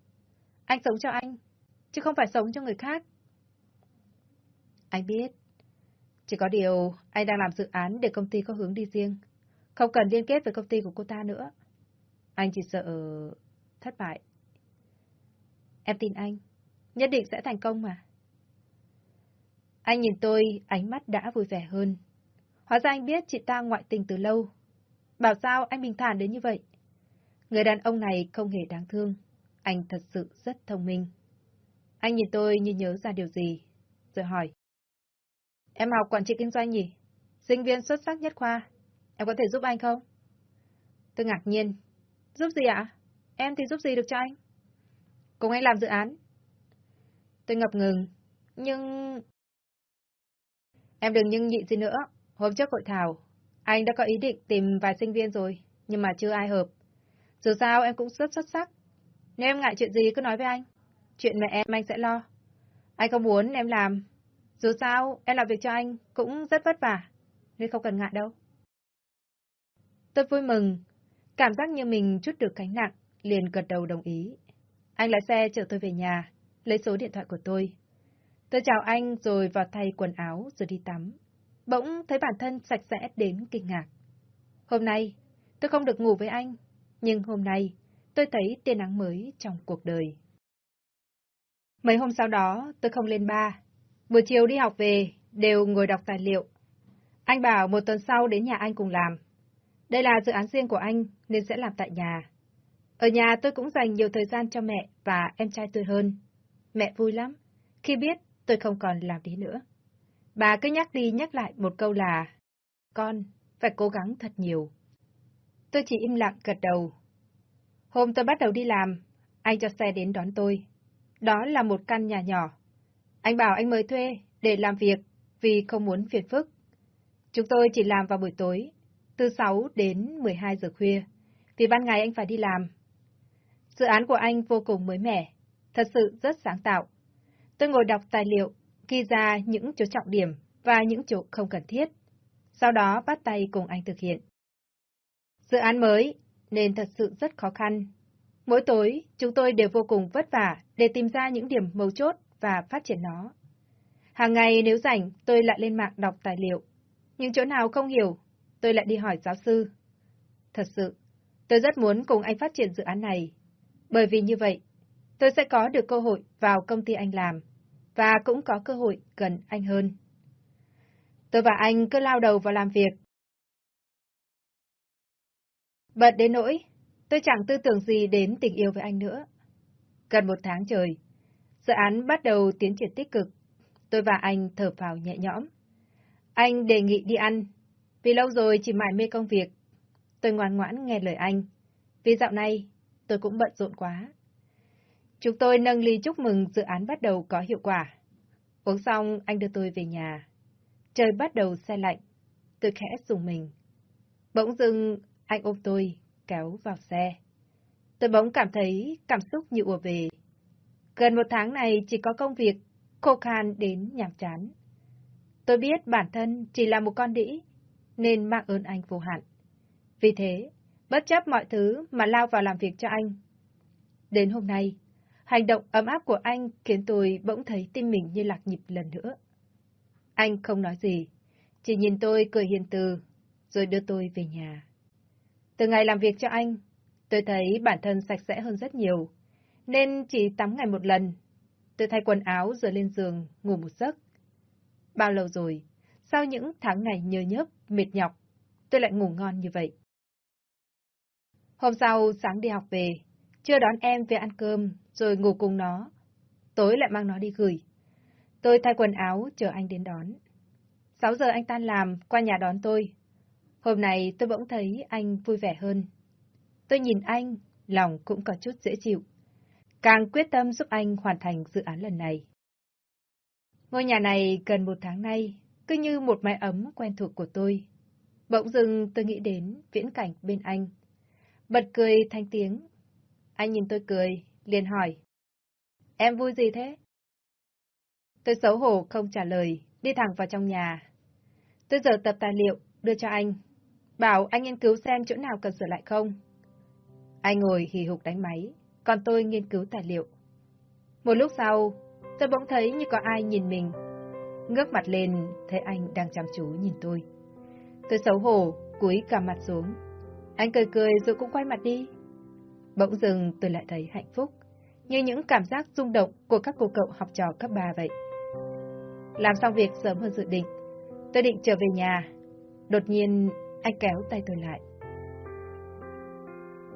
anh sống cho anh, chứ không phải sống cho người khác. Anh biết, chỉ có điều anh đang làm dự án để công ty có hướng đi riêng, không cần liên kết với công ty của cô ta nữa. Anh chỉ sợ thất bại. Em tin anh, nhất định sẽ thành công mà. Anh nhìn tôi, ánh mắt đã vui vẻ hơn. Hóa ra anh biết chị ta ngoại tình từ lâu. Bảo sao anh bình thản đến như vậy? Người đàn ông này không hề đáng thương. Anh thật sự rất thông minh. Anh nhìn tôi như nhớ ra điều gì, rồi hỏi. Em học quản trị kinh doanh nhỉ? Sinh viên xuất sắc nhất khoa. Em có thể giúp anh không? Tôi ngạc nhiên. Giúp gì ạ? Em thì giúp gì được cho anh? Cùng anh làm dự án. Tôi ngập ngừng. Nhưng... Em đừng nhưng nhịn gì nữa. Hôm trước hội thảo, anh đã có ý định tìm vài sinh viên rồi, nhưng mà chưa ai hợp. Dù sao em cũng rất xuất sắc. Nếu em ngại chuyện gì cứ nói với anh. Chuyện mẹ em anh sẽ lo. Anh không muốn em làm. Dù sao, em làm việc cho anh cũng rất vất vả, nên không cần ngại đâu. Tôi vui mừng, cảm giác như mình chút được cánh nặng, liền gật đầu đồng ý. Anh lái xe chở tôi về nhà, lấy số điện thoại của tôi. Tôi chào anh rồi vào thay quần áo rồi đi tắm. Bỗng thấy bản thân sạch sẽ đến kinh ngạc. Hôm nay, tôi không được ngủ với anh, nhưng hôm nay, tôi thấy tia nắng mới trong cuộc đời. Mấy hôm sau đó, tôi không lên ba. Buổi chiều đi học về, đều ngồi đọc tài liệu. Anh bảo một tuần sau đến nhà anh cùng làm. Đây là dự án riêng của anh, nên sẽ làm tại nhà. Ở nhà tôi cũng dành nhiều thời gian cho mẹ và em trai tôi hơn. Mẹ vui lắm, khi biết tôi không còn làm đi nữa. Bà cứ nhắc đi nhắc lại một câu là Con, phải cố gắng thật nhiều. Tôi chỉ im lặng gật đầu. Hôm tôi bắt đầu đi làm, anh cho xe đến đón tôi. Đó là một căn nhà nhỏ. Anh bảo anh mời thuê để làm việc vì không muốn phiền phức. Chúng tôi chỉ làm vào buổi tối, từ 6 đến 12 giờ khuya, vì ban ngày anh phải đi làm. Dự án của anh vô cùng mới mẻ, thật sự rất sáng tạo. Tôi ngồi đọc tài liệu, ghi ra những chỗ trọng điểm và những chỗ không cần thiết. Sau đó bắt tay cùng anh thực hiện. Dự án mới nên thật sự rất khó khăn. Mỗi tối, chúng tôi đều vô cùng vất vả để tìm ra những điểm mấu chốt và phát triển nó. Hàng ngày nếu rảnh, tôi lại lên mạng đọc tài liệu. những chỗ nào không hiểu, tôi lại đi hỏi giáo sư. Thật sự, tôi rất muốn cùng anh phát triển dự án này. Bởi vì như vậy, tôi sẽ có được cơ hội vào công ty anh làm, và cũng có cơ hội gần anh hơn. Tôi và anh cứ lao đầu vào làm việc. Bật đến nỗi, tôi chẳng tư tưởng gì đến tình yêu với anh nữa. Gần một tháng trời, dự án bắt đầu tiến triển tích cực. Tôi và anh thở vào nhẹ nhõm. Anh đề nghị đi ăn, vì lâu rồi chỉ mải mê công việc. Tôi ngoan ngoãn nghe lời anh, vì dạo này tôi cũng bận rộn quá. Chúng tôi nâng ly chúc mừng dự án bắt đầu có hiệu quả. Uống xong, anh đưa tôi về nhà. Trời bắt đầu xe lạnh. Tôi khẽ dùng mình. Bỗng dưng, anh ôm tôi, kéo vào xe. Tôi bỗng cảm thấy cảm xúc như ùa về. Gần một tháng này chỉ có công việc, khô khan đến nhàm chán. Tôi biết bản thân chỉ là một con đĩ, nên mang ơn anh vô hạn. Vì thế, bất chấp mọi thứ mà lao vào làm việc cho anh. Đến hôm nay, hành động ấm áp của anh khiến tôi bỗng thấy tim mình như lạc nhịp lần nữa. Anh không nói gì, chỉ nhìn tôi cười hiền từ, rồi đưa tôi về nhà. Từ ngày làm việc cho anh, tôi thấy bản thân sạch sẽ hơn rất nhiều, nên chỉ tắm ngày một lần. Tôi thay quần áo rồi lên giường, ngủ một giấc. Bao lâu rồi, sau những tháng ngày nhơ nhớp, mệt nhọc, tôi lại ngủ ngon như vậy. Hôm sau, sáng đi học về, chưa đón em về ăn cơm, rồi ngủ cùng nó. Tối lại mang nó đi gửi. Tôi thay quần áo, chờ anh đến đón. 6 giờ anh tan làm, qua nhà đón tôi. Hôm nay tôi bỗng thấy anh vui vẻ hơn. Tôi nhìn anh, lòng cũng có chút dễ chịu. Càng quyết tâm giúp anh hoàn thành dự án lần này. Ngôi nhà này gần một tháng nay, cứ như một mái ấm quen thuộc của tôi. Bỗng dưng tôi nghĩ đến viễn cảnh bên anh. Bật cười thanh tiếng. Anh nhìn tôi cười, liền hỏi. Em vui gì thế? Tôi xấu hổ không trả lời, đi thẳng vào trong nhà. Tôi giờ tập tài liệu, đưa cho anh. Bảo anh nghiên cứu xem chỗ nào cần sửa lại không. Anh ngồi hì hục đánh máy, còn tôi nghiên cứu tài liệu. Một lúc sau, tôi bỗng thấy như có ai nhìn mình. Ngước mặt lên, thấy anh đang chăm chú nhìn tôi. Tôi xấu hổ, cúi cả mặt xuống. Anh cười cười rồi cũng quay mặt đi. Bỗng dừng tôi lại thấy hạnh phúc, như những cảm giác rung động của các cô cậu học trò cấp 3 vậy. Làm xong việc sớm hơn dự định, tôi định trở về nhà. Đột nhiên, anh kéo tay tôi lại.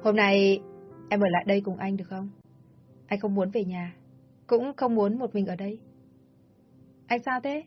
Hôm nay, em ở lại đây cùng anh được không? Anh không muốn về nhà, cũng không muốn một mình ở đây. Anh sao thế?